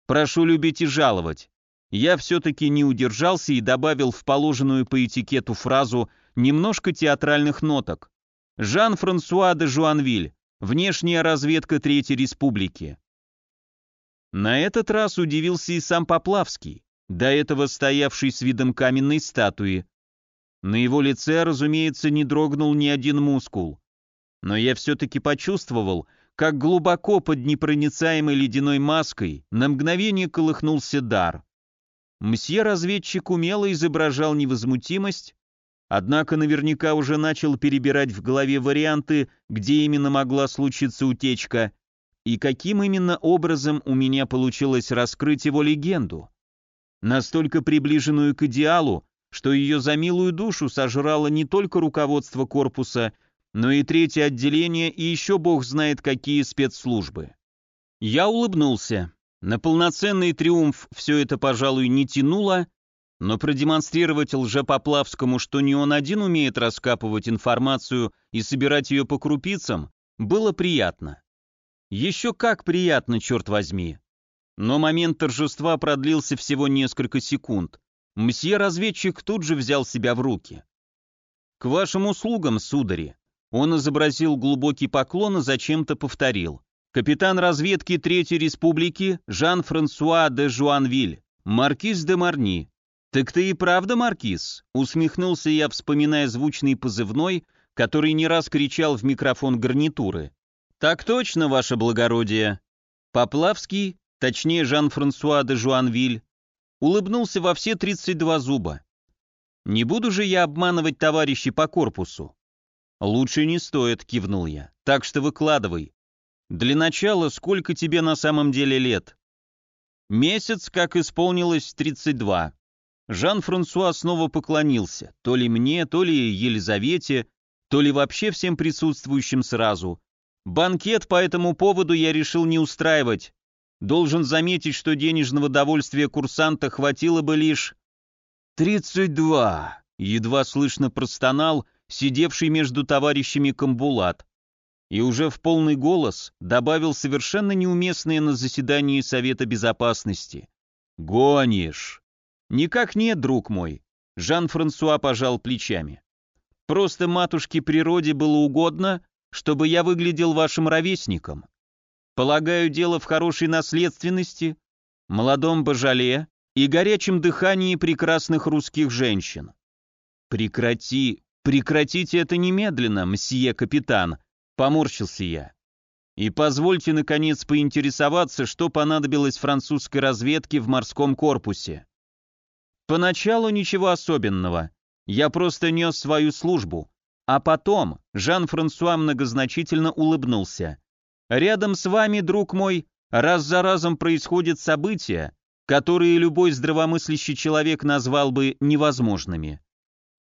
Прошу любить и жаловать. Я все-таки не удержался и добавил в положенную по этикету фразу немножко театральных ноток. Жан-Франсуа де Жуанвиль, внешняя разведка Третьей Республики. На этот раз удивился и сам Поплавский, до этого стоявший с видом каменной статуи. На его лице, разумеется, не дрогнул ни один мускул. Но я все-таки почувствовал, как глубоко под непроницаемой ледяной маской на мгновение колыхнулся дар. Мсье-разведчик умело изображал невозмутимость, однако наверняка уже начал перебирать в голове варианты, где именно могла случиться утечка, и каким именно образом у меня получилось раскрыть его легенду. Настолько приближенную к идеалу, что ее за милую душу сожрало не только руководство корпуса, но и третье отделение и еще бог знает какие спецслужбы. Я улыбнулся. На полноценный триумф все это, пожалуй, не тянуло, но продемонстрировать лжепоплавскому, что не он один умеет раскапывать информацию и собирать ее по крупицам, было приятно. Еще как приятно, черт возьми. Но момент торжества продлился всего несколько секунд. Мсье-разведчик тут же взял себя в руки. «К вашим услугам, судари!» Он изобразил глубокий поклон и зачем-то повторил. «Капитан разведки Третьей Республики Жан-Франсуа де Жуанвиль, маркиз де Марни». «Так ты и правда маркиз?» Усмехнулся я, вспоминая звучный позывной, который не раз кричал в микрофон гарнитуры. «Так точно, ваше благородие!» Поплавский, точнее Жан-Франсуа де Жуанвиль, улыбнулся во все 32 зуба. «Не буду же я обманывать товарищей по корпусу?» «Лучше не стоит», — кивнул я. «Так что выкладывай. Для начала, сколько тебе на самом деле лет?» «Месяц, как исполнилось 32». Жан-Франсуа снова поклонился, то ли мне, то ли Елизавете, то ли вообще всем присутствующим сразу, Банкет по этому поводу я решил не устраивать. Должен заметить, что денежного довольствия курсанта хватило бы лишь «Тридцать два!» — едва слышно простонал сидевший между товарищами Камбулат, и уже в полный голос добавил совершенно неуместное на заседании Совета Безопасности. «Гонишь!» «Никак нет, друг мой», — Жан-Франсуа пожал плечами. «Просто матушке природе было угодно, чтобы я выглядел вашим ровесником. Полагаю, дело в хорошей наследственности, молодом божале и горячем дыхании прекрасных русских женщин. Прекрати, прекратите это немедленно, мсье капитан, поморщился я. И позвольте, наконец, поинтересоваться, что понадобилось французской разведке в морском корпусе. Поначалу ничего особенного. Я просто нес свою службу. А потом Жан-Франсуа многозначительно улыбнулся. Рядом с вами, друг мой, раз за разом происходят события, которые любой здравомыслящий человек назвал бы невозможными.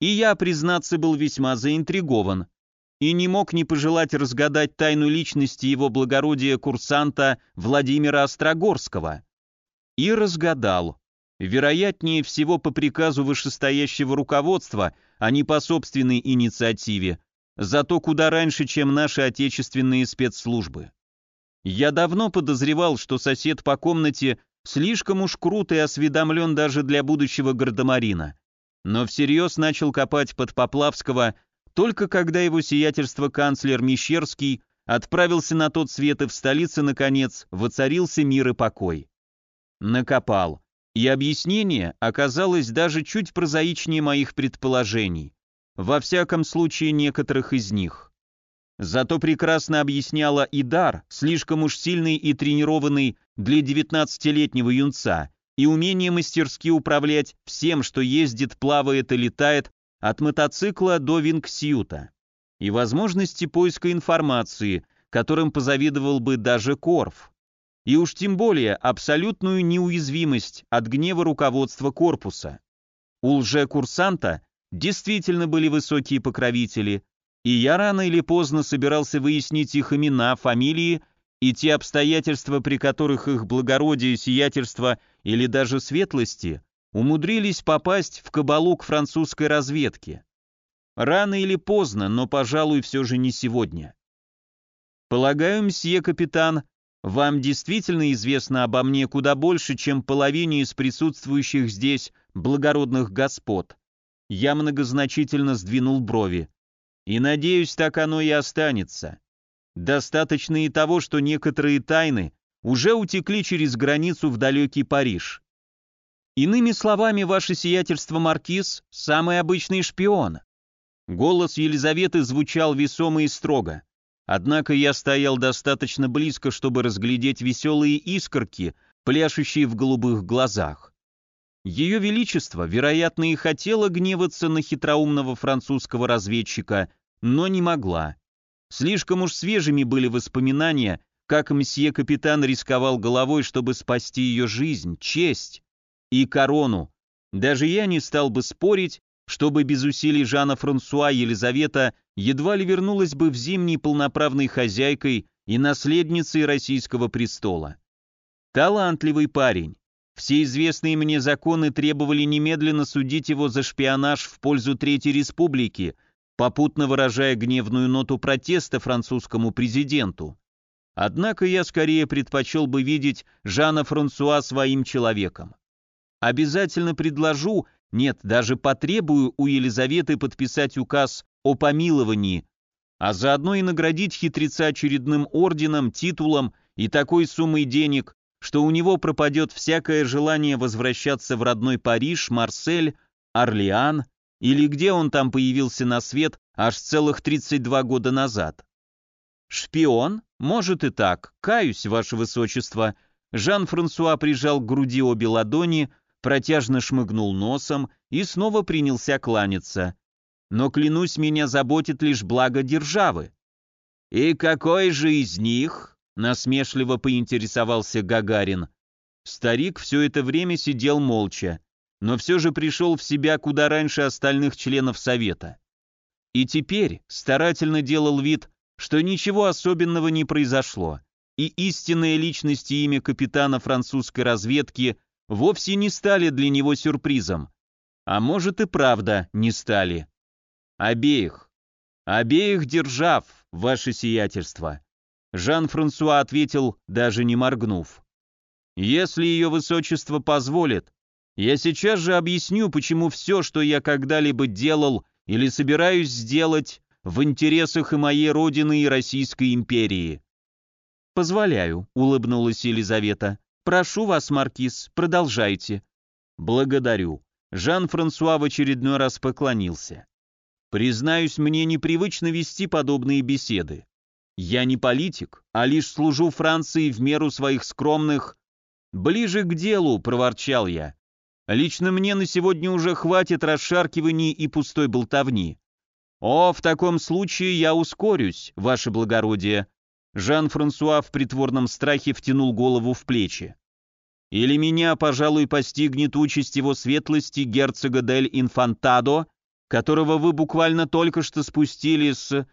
И я, признаться, был весьма заинтригован и не мог не пожелать разгадать тайну личности его благородия курсанта Владимира Острогорского. И разгадал. Вероятнее всего по приказу вышестоящего руководства, а не по собственной инициативе, зато куда раньше, чем наши отечественные спецслужбы. Я давно подозревал, что сосед по комнате слишком уж крут и осведомлен даже для будущего гардемарина, но всерьез начал копать под Поплавского только когда его сиятельство канцлер Мещерский отправился на тот свет и в столице, наконец, воцарился мир и покой. Накопал. И объяснение оказалось даже чуть прозаичнее моих предположений во всяком случае некоторых из них. Зато прекрасно объясняла и дар, слишком уж сильный и тренированный для 19-летнего юнца, и умение мастерски управлять всем, что ездит, плавает и летает, от мотоцикла до вингсьюта, и возможности поиска информации, которым позавидовал бы даже Корф, и уж тем более абсолютную неуязвимость от гнева руководства корпуса. У лже-курсанта действительно были высокие покровители, и я рано или поздно собирался выяснить их имена, фамилии и те обстоятельства, при которых их благородие, сиятельство или даже светлости умудрились попасть в кабалу к французской разведке. Рано или поздно, но, пожалуй, все же не сегодня. Полагаю, мсье капитан, вам действительно известно обо мне куда больше, чем половине из присутствующих здесь благородных господ. Я многозначительно сдвинул брови. И надеюсь, так оно и останется. Достаточно и того, что некоторые тайны уже утекли через границу в далекий Париж. Иными словами, ваше сиятельство Маркиз – самый обычный шпион. Голос Елизаветы звучал весомо и строго. Однако я стоял достаточно близко, чтобы разглядеть веселые искорки, пляшущие в голубых глазах. Ее Величество, вероятно, и хотела гневаться на хитроумного французского разведчика, но не могла. Слишком уж свежими были воспоминания, как мсье капитан рисковал головой, чтобы спасти ее жизнь, честь и корону. Даже я не стал бы спорить, чтобы без усилий Жана Франсуа Елизавета едва ли вернулась бы в зимней полноправной хозяйкой и наследницей российского престола. Талантливый парень, все известные мне законы требовали немедленно судить его за шпионаж в пользу Третьей Республики, попутно выражая гневную ноту протеста французскому президенту. Однако я скорее предпочел бы видеть Жана Франсуа своим человеком. Обязательно предложу, нет, даже потребую у Елизаветы подписать указ о помиловании, а заодно и наградить хитреца очередным орденом, титулом и такой суммой денег, что у него пропадет всякое желание возвращаться в родной Париж, Марсель, Орлеан или где он там появился на свет аж целых 32 года назад. Шпион? Может и так. Каюсь, ваше высочество. Жан-Франсуа прижал к груди обе ладони, протяжно шмыгнул носом и снова принялся кланяться. Но, клянусь, меня заботит лишь благо державы. И какой же из них? Насмешливо поинтересовался Гагарин. Старик все это время сидел молча, но все же пришел в себя куда раньше остальных членов совета. И теперь старательно делал вид, что ничего особенного не произошло, и истинная личность и имя капитана французской разведки вовсе не стали для него сюрпризом. А может и правда не стали. Обеих. Обеих держав, ваше сиятельство. Жан-Франсуа ответил, даже не моргнув. Если ее высочество позволит, я сейчас же объясню, почему все, что я когда-либо делал или собираюсь сделать, в интересах и моей родины, и Российской империи. «Позволяю», — улыбнулась Елизавета. «Прошу вас, Маркиз, продолжайте». «Благодарю». Жан-Франсуа в очередной раз поклонился. «Признаюсь, мне непривычно вести подобные беседы. Я не политик, а лишь служу Франции в меру своих скромных...» «Ближе к делу», — проворчал я. «Лично мне на сегодня уже хватит расшаркиваний и пустой болтовни. О, в таком случае я ускорюсь, ваше благородие, Жан-Франсуа в притворном страхе втянул голову в плечи. Или меня, пожалуй, постигнет участь его светлости герцога дель Инфантадо, которого вы буквально только что спустили с...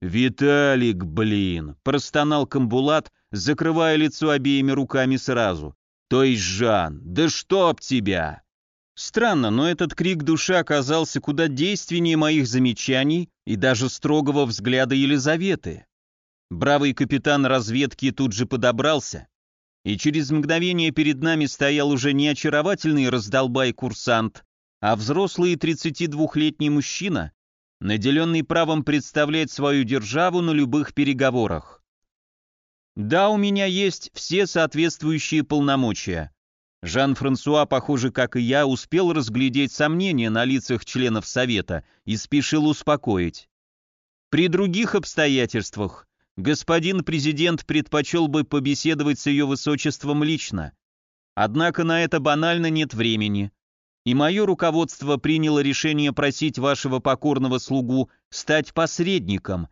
«Виталик, блин!» — простонал Камбулат, закрывая лицо обеими руками сразу. «То есть, Жан, да чтоб тебя!» Странно, но этот крик души оказался куда действеннее моих замечаний и даже строгого взгляда Елизаветы. Бравый капитан разведки тут же подобрался, и через мгновение перед нами стоял уже не очаровательный раздолбай-курсант, а взрослый 32-летний мужчина, наделенный правом представлять свою державу на любых переговорах. Да, у меня есть все соответствующие полномочия. Жан-Франсуа, похоже, как и я, успел разглядеть сомнения на лицах членов Совета и спешил успокоить. При других обстоятельствах господин президент предпочел бы побеседовать с ее высочеством лично. Однако на это банально нет времени. И мое руководство приняло решение просить вашего покорного слугу стать посредником.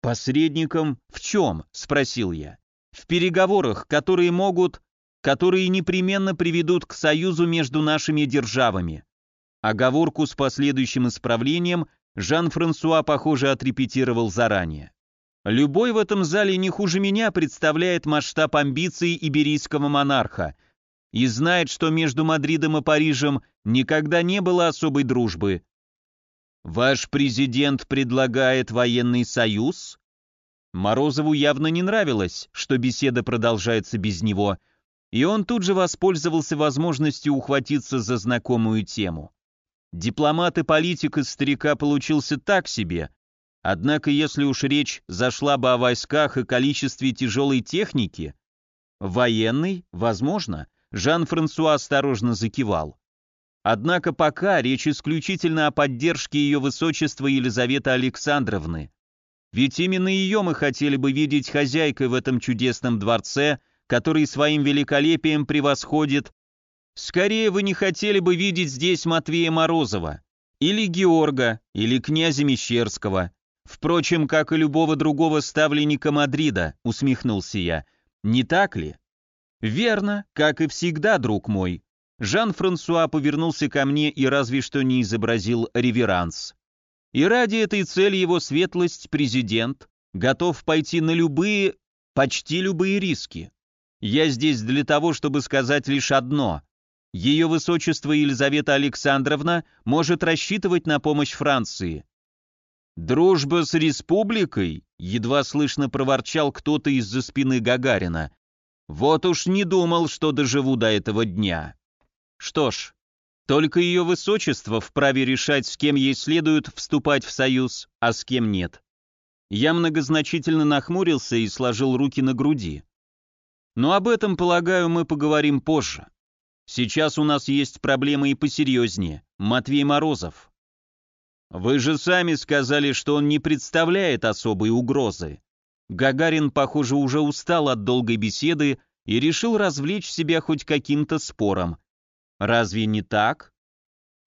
Посредником в чем? Спросил я. В переговорах, которые могут, которые непременно приведут к союзу между нашими державами. Оговорку с последующим исправлением Жан-Франсуа, похоже, отрепетировал заранее. Любой в этом зале не хуже меня представляет масштаб амбиций иберийского монарха и знает, что между Мадридом и Парижем никогда не было особой дружбы. Ваш президент предлагает военный союз? Морозову явно не нравилось, что беседа продолжается без него, и он тут же воспользовался возможностью ухватиться за знакомую тему. Дипломат и политик из старика получился так себе, Однако, если уж речь зашла бы о войсках и количестве тяжелой техники, военный, возможно, Жан-Франсуа осторожно закивал. Однако пока речь исключительно о поддержке ее высочества Елизаветы Александровны. Ведь именно ее мы хотели бы видеть хозяйкой в этом чудесном дворце, который своим великолепием превосходит. Скорее вы не хотели бы видеть здесь Матвея Морозова, или Георга, или князя Мещерского, Впрочем, как и любого другого ставленника Мадрида, усмехнулся я. Не так ли? Верно, как и всегда, друг мой. Жан-Франсуа повернулся ко мне и разве что не изобразил реверанс. И ради этой цели его светлость, президент, готов пойти на любые, почти любые риски. Я здесь для того, чтобы сказать лишь одно. Ее высочество Елизавета Александровна может рассчитывать на помощь Франции. «Дружба с республикой?» — едва слышно проворчал кто-то из-за спины Гагарина. «Вот уж не думал, что доживу до этого дня». Что ж, только ее высочество вправе решать, с кем ей следует вступать в союз, а с кем нет. Я многозначительно нахмурился и сложил руки на груди. Но об этом, полагаю, мы поговорим позже. Сейчас у нас есть проблемы и посерьезнее. Матвей Морозов. Вы же сами сказали, что он не представляет особой угрозы. Гагарин, похоже, уже устал от долгой беседы и решил развлечь себя хоть каким-то спором. Разве не так?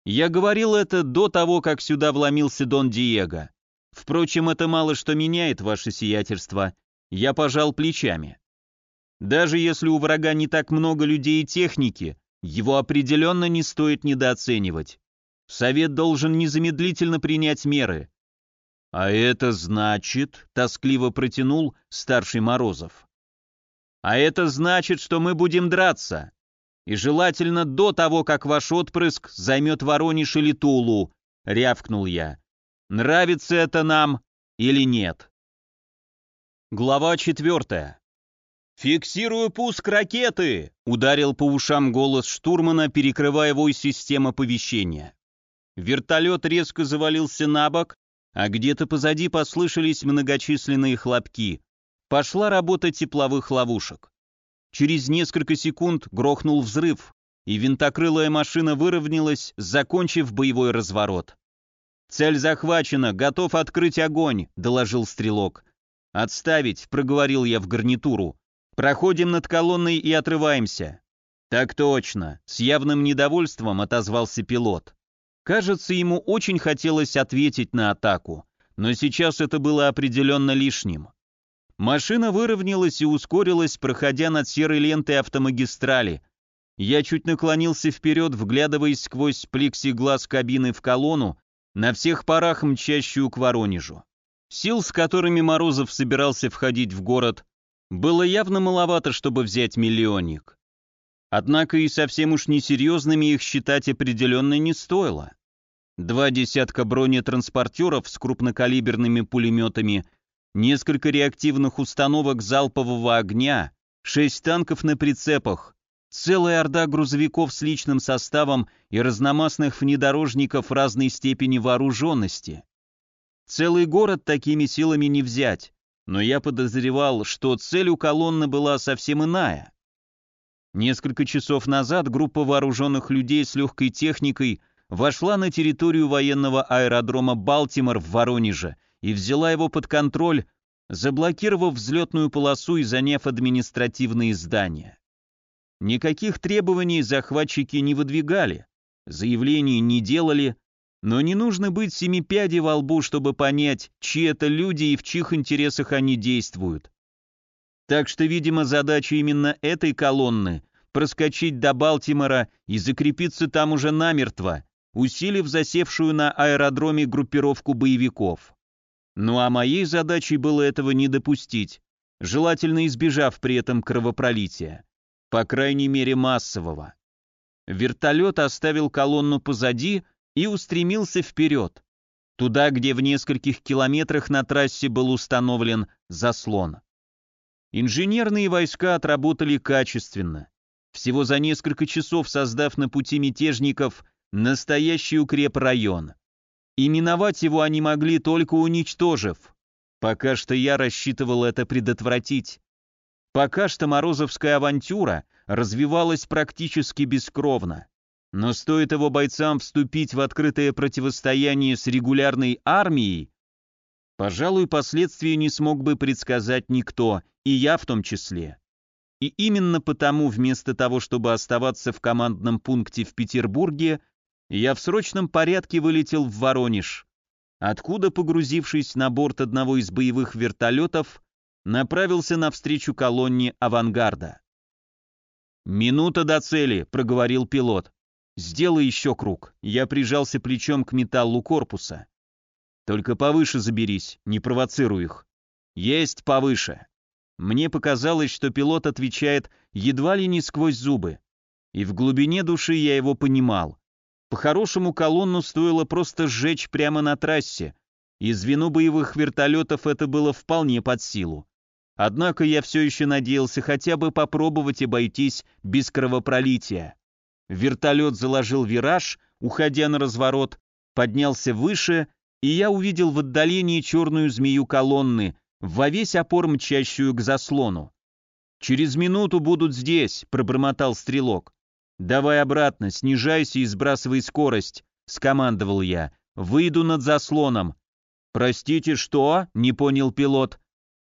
Я говорил это до того, как сюда вломился Дон Диего. Впрочем, это мало что меняет ваше сиятельство. Я пожал плечами. Даже если у врага не так много людей и техники, его определенно не стоит недооценивать. Совет должен незамедлительно принять меры. А это значит, тоскливо протянул старший Морозов. А это значит, что мы будем драться. И желательно до того, как ваш отпрыск займет Воронеж или Тулу, рявкнул я. Нравится это нам или нет? Глава четвертая. «Фиксирую пуск ракеты!» — ударил по ушам голос штурмана, перекрывая вой системы оповещения. Вертолет резко завалился на бок, а где-то позади послышались многочисленные хлопки. Пошла работа тепловых ловушек. Через несколько секунд грохнул взрыв, и винтокрылая машина выровнялась, закончив боевой разворот. «Цель захвачена, готов открыть огонь», — доложил стрелок. «Отставить», — проговорил я в гарнитуру. «Проходим над колонной и отрываемся». «Так точно», — с явным недовольством отозвался пилот. Кажется, ему очень хотелось ответить на атаку, но сейчас это было определенно лишним. Машина выровнялась и ускорилась, проходя над серой лентой автомагистрали. Я чуть наклонился вперед, вглядываясь сквозь плексиглаз кабины в колонну, на всех парах мчащую к Воронежу. Сил, с которыми Морозов собирался входить в город, было явно маловато, чтобы взять миллионник. Однако и совсем уж несерьезными их считать определенно не стоило. Два десятка бронетранспортеров с крупнокалиберными пулеметами, несколько реактивных установок залпового огня, шесть танков на прицепах, целая орда грузовиков с личным составом и разномастных внедорожников разной степени вооруженности. Целый город такими силами не взять, но я подозревал, что цель у колонны была совсем иная. Несколько часов назад группа вооруженных людей с легкой техникой вошла на территорию военного аэродрома Балтимор в Воронеже и взяла его под контроль, заблокировав взлетную полосу и заняв административные здания. Никаких требований захватчики не выдвигали, заявлений не делали, но не нужно быть семипяди во лбу, чтобы понять, чьи это люди и в чьих интересах они действуют. Так что, видимо, задача именно этой колонны — проскочить до Балтимора и закрепиться там уже намертво, усилив засевшую на аэродроме группировку боевиков. Ну а моей задачей было этого не допустить, желательно избежав при этом кровопролития, по крайней мере массового. Вертолет оставил колонну позади и устремился вперед, туда, где в нескольких километрах на трассе был установлен заслон. Инженерные войска отработали качественно, всего за несколько часов создав на пути мятежников настоящий укрепрайон. И миновать его они могли только уничтожив. Пока что я рассчитывал это предотвратить. Пока что Морозовская авантюра развивалась практически бескровно. Но стоит его бойцам вступить в открытое противостояние с регулярной армией, пожалуй, последствия не смог бы предсказать никто, и я в том числе. И именно потому, вместо того, чтобы оставаться в командном пункте в Петербурге, я в срочном порядке вылетел в Воронеж, откуда, погрузившись на борт одного из боевых вертолетов, направился навстречу колонне авангарда. «Минута до цели», — проговорил пилот. «Сделай еще круг». Я прижался плечом к металлу корпуса. «Только повыше заберись, не провоцируй их». «Есть повыше». Мне показалось, что пилот отвечает едва ли не сквозь зубы. И в глубине души я его понимал. По-хорошему колонну стоило просто сжечь прямо на трассе, и звену боевых вертолетов это было вполне под силу. Однако я все еще надеялся хотя бы попробовать обойтись без кровопролития. Вертолет заложил вираж, уходя на разворот, поднялся выше, и я увидел в отдалении черную змею колонны, во весь опор мчащую к заслону. «Через минуту будут здесь», — пробормотал стрелок. «Давай обратно, снижайся и сбрасывай скорость», — скомандовал я. «Выйду над заслоном». «Простите, что?» — не понял пилот.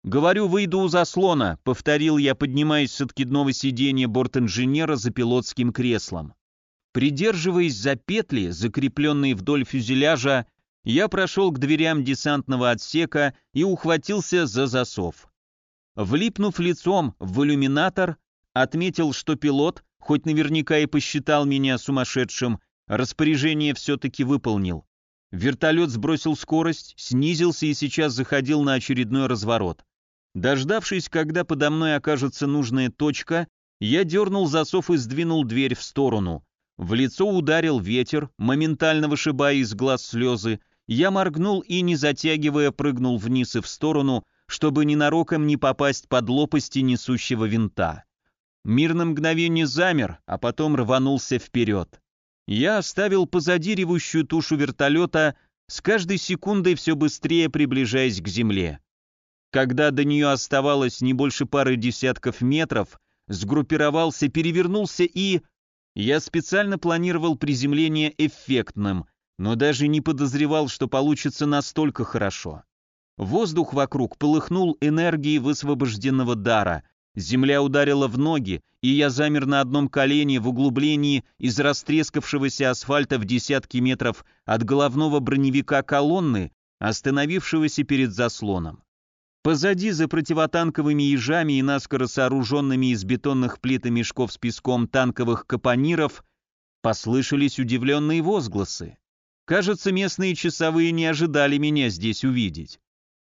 «Говорю, выйду у заслона», — повторил я, поднимаясь с откидного сиденья борт-инженера за пилотским креслом. Придерживаясь за петли, закрепленные вдоль фюзеляжа, я прошел к дверям десантного отсека и ухватился за засов. Влипнув лицом в иллюминатор, отметил, что пилот, хоть наверняка и посчитал меня сумасшедшим, распоряжение все-таки выполнил. Вертолет сбросил скорость, снизился и сейчас заходил на очередной разворот. Дождавшись, когда подо мной окажется нужная точка, Я дернул засов и сдвинул дверь в сторону. В лицо ударил ветер, моментально вышибая из глаз слезы. Я моргнул и, не затягивая, прыгнул вниз и в сторону, чтобы ненароком не попасть под лопасти несущего винта. Мир на мгновение замер, а потом рванулся вперед. Я оставил позади ревущую тушу вертолета, с каждой секундой все быстрее приближаясь к земле. Когда до нее оставалось не больше пары десятков метров, сгруппировался, перевернулся и... Я специально планировал приземление эффектным, но даже не подозревал, что получится настолько хорошо. Воздух вокруг полыхнул энергией высвобожденного дара, земля ударила в ноги, и я замер на одном колене в углублении из растрескавшегося асфальта в десятки метров от головного броневика колонны, остановившегося перед заслоном. Позади, за противотанковыми ежами и наскоро сооруженными из бетонных плит и мешков с песком танковых капониров, послышались удивленные возгласы. Кажется, местные часовые не ожидали меня здесь увидеть.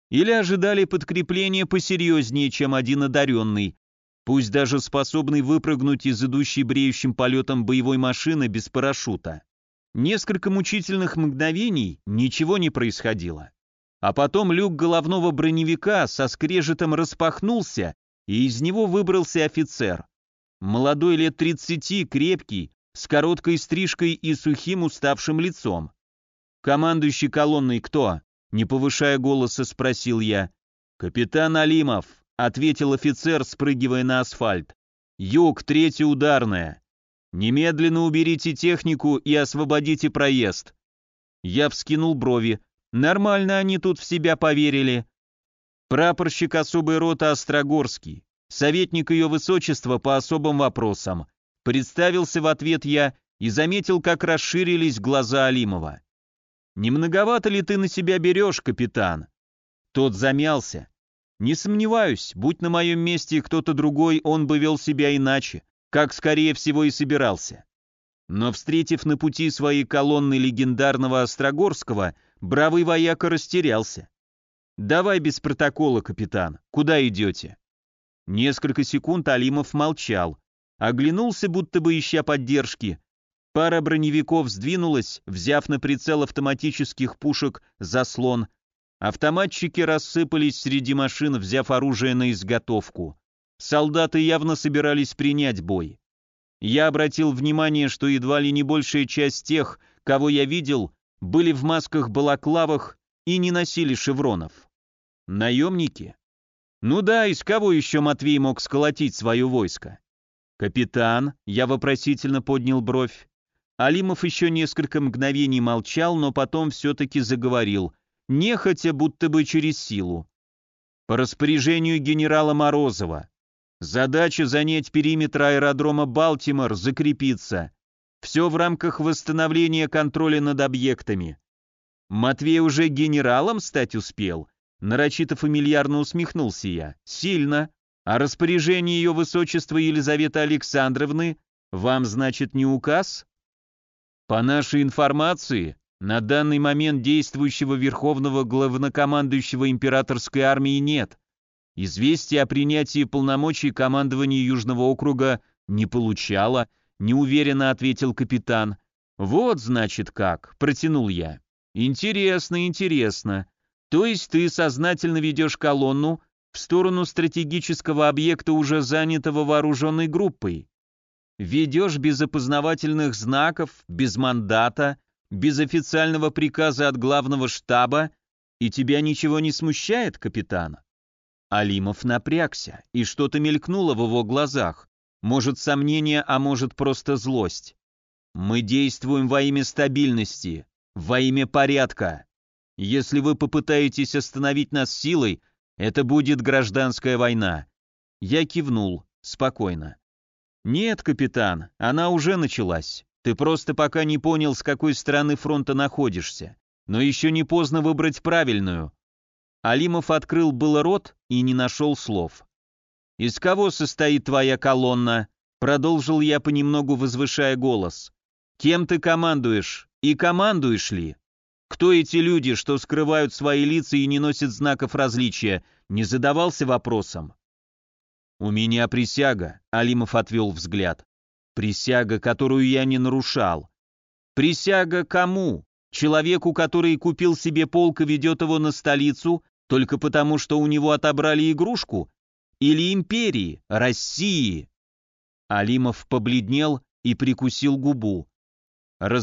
Или ожидали подкрепления посерьезнее, чем один одаренный, пусть даже способный выпрыгнуть из идущей бреющим полетом боевой машины без парашюта. Несколько мучительных мгновений ничего не происходило. А потом люк головного броневика со скрежетом распахнулся, и из него выбрался офицер. Молодой лет 30, крепкий, с короткой стрижкой и сухим уставшим лицом. «Командующий колонной кто?» Не повышая голоса, спросил я. «Капитан Алимов», — ответил офицер, спрыгивая на асфальт. «Юг, третья ударная. Немедленно уберите технику и освободите проезд». Я вскинул брови. Нормально они тут в себя поверили. Прапорщик особой роты Острогорский, советник ее высочества по особым вопросам. Представился в ответ я и заметил, как расширились глаза Алимова. «Не многовато ли ты на себя берешь, капитан?» Тот замялся. «Не сомневаюсь, будь на моем месте кто-то другой, он бы вел себя иначе, как скорее всего и собирался. Но встретив на пути своей колонны легендарного Острогорского, Бравый вояка растерялся. «Давай без протокола, капитан. Куда идете?» Несколько секунд Алимов молчал. Оглянулся, будто бы ища поддержки. Пара броневиков сдвинулась, взяв на прицел автоматических пушек заслон. Автоматчики рассыпались среди машин, взяв оружие на изготовку. Солдаты явно собирались принять бой. Я обратил внимание, что едва ли не большая часть тех, кого я видел, были в масках-балаклавах и не носили шевронов. Наемники? Ну да, из кого еще Матвей мог сколотить свое войско? Капитан, я вопросительно поднял бровь. Алимов еще несколько мгновений молчал, но потом все-таки заговорил, нехотя, будто бы через силу. По распоряжению генерала Морозова. Задача занять периметр аэродрома Балтимор, закрепиться. Все в рамках восстановления контроля над объектами. Матвей уже генералом стать успел? Нарочито фамильярно усмехнулся я. Сильно. А распоряжение ее высочества Елизаветы Александровны вам, значит, не указ? По нашей информации, на данный момент действующего верховного главнокомандующего императорской армии нет. Известия о принятии полномочий командования Южного округа не получало, неуверенно ответил капитан. Вот, значит, как, протянул я. Интересно, интересно. То есть ты сознательно ведешь колонну в сторону стратегического объекта, уже занятого вооруженной группой. Ведешь без опознавательных знаков, без мандата, без официального приказа от главного штаба, и тебя ничего не смущает, капитан? Алимов напрягся, и что-то мелькнуло в его глазах. Может сомнение, а может просто злость. Мы действуем во имя стабильности, во имя порядка. Если вы попытаетесь остановить нас силой, это будет гражданская война. Я кивнул, спокойно. Нет, капитан, она уже началась. Ты просто пока не понял, с какой стороны фронта находишься. Но еще не поздно выбрать правильную. Алимов открыл было рот и не нашел слов. «Из кого состоит твоя колонна?» Продолжил я понемногу, возвышая голос. «Кем ты командуешь? И командуешь ли? Кто эти люди, что скрывают свои лица и не носят знаков различия? Не задавался вопросом?» «У меня присяга», — Алимов отвел взгляд. «Присяга, которую я не нарушал». «Присяга кому? Человеку, который купил себе полк и ведет его на столицу, только потому, что у него отобрали игрушку? Или империи, России?» Алимов побледнел и прикусил губу.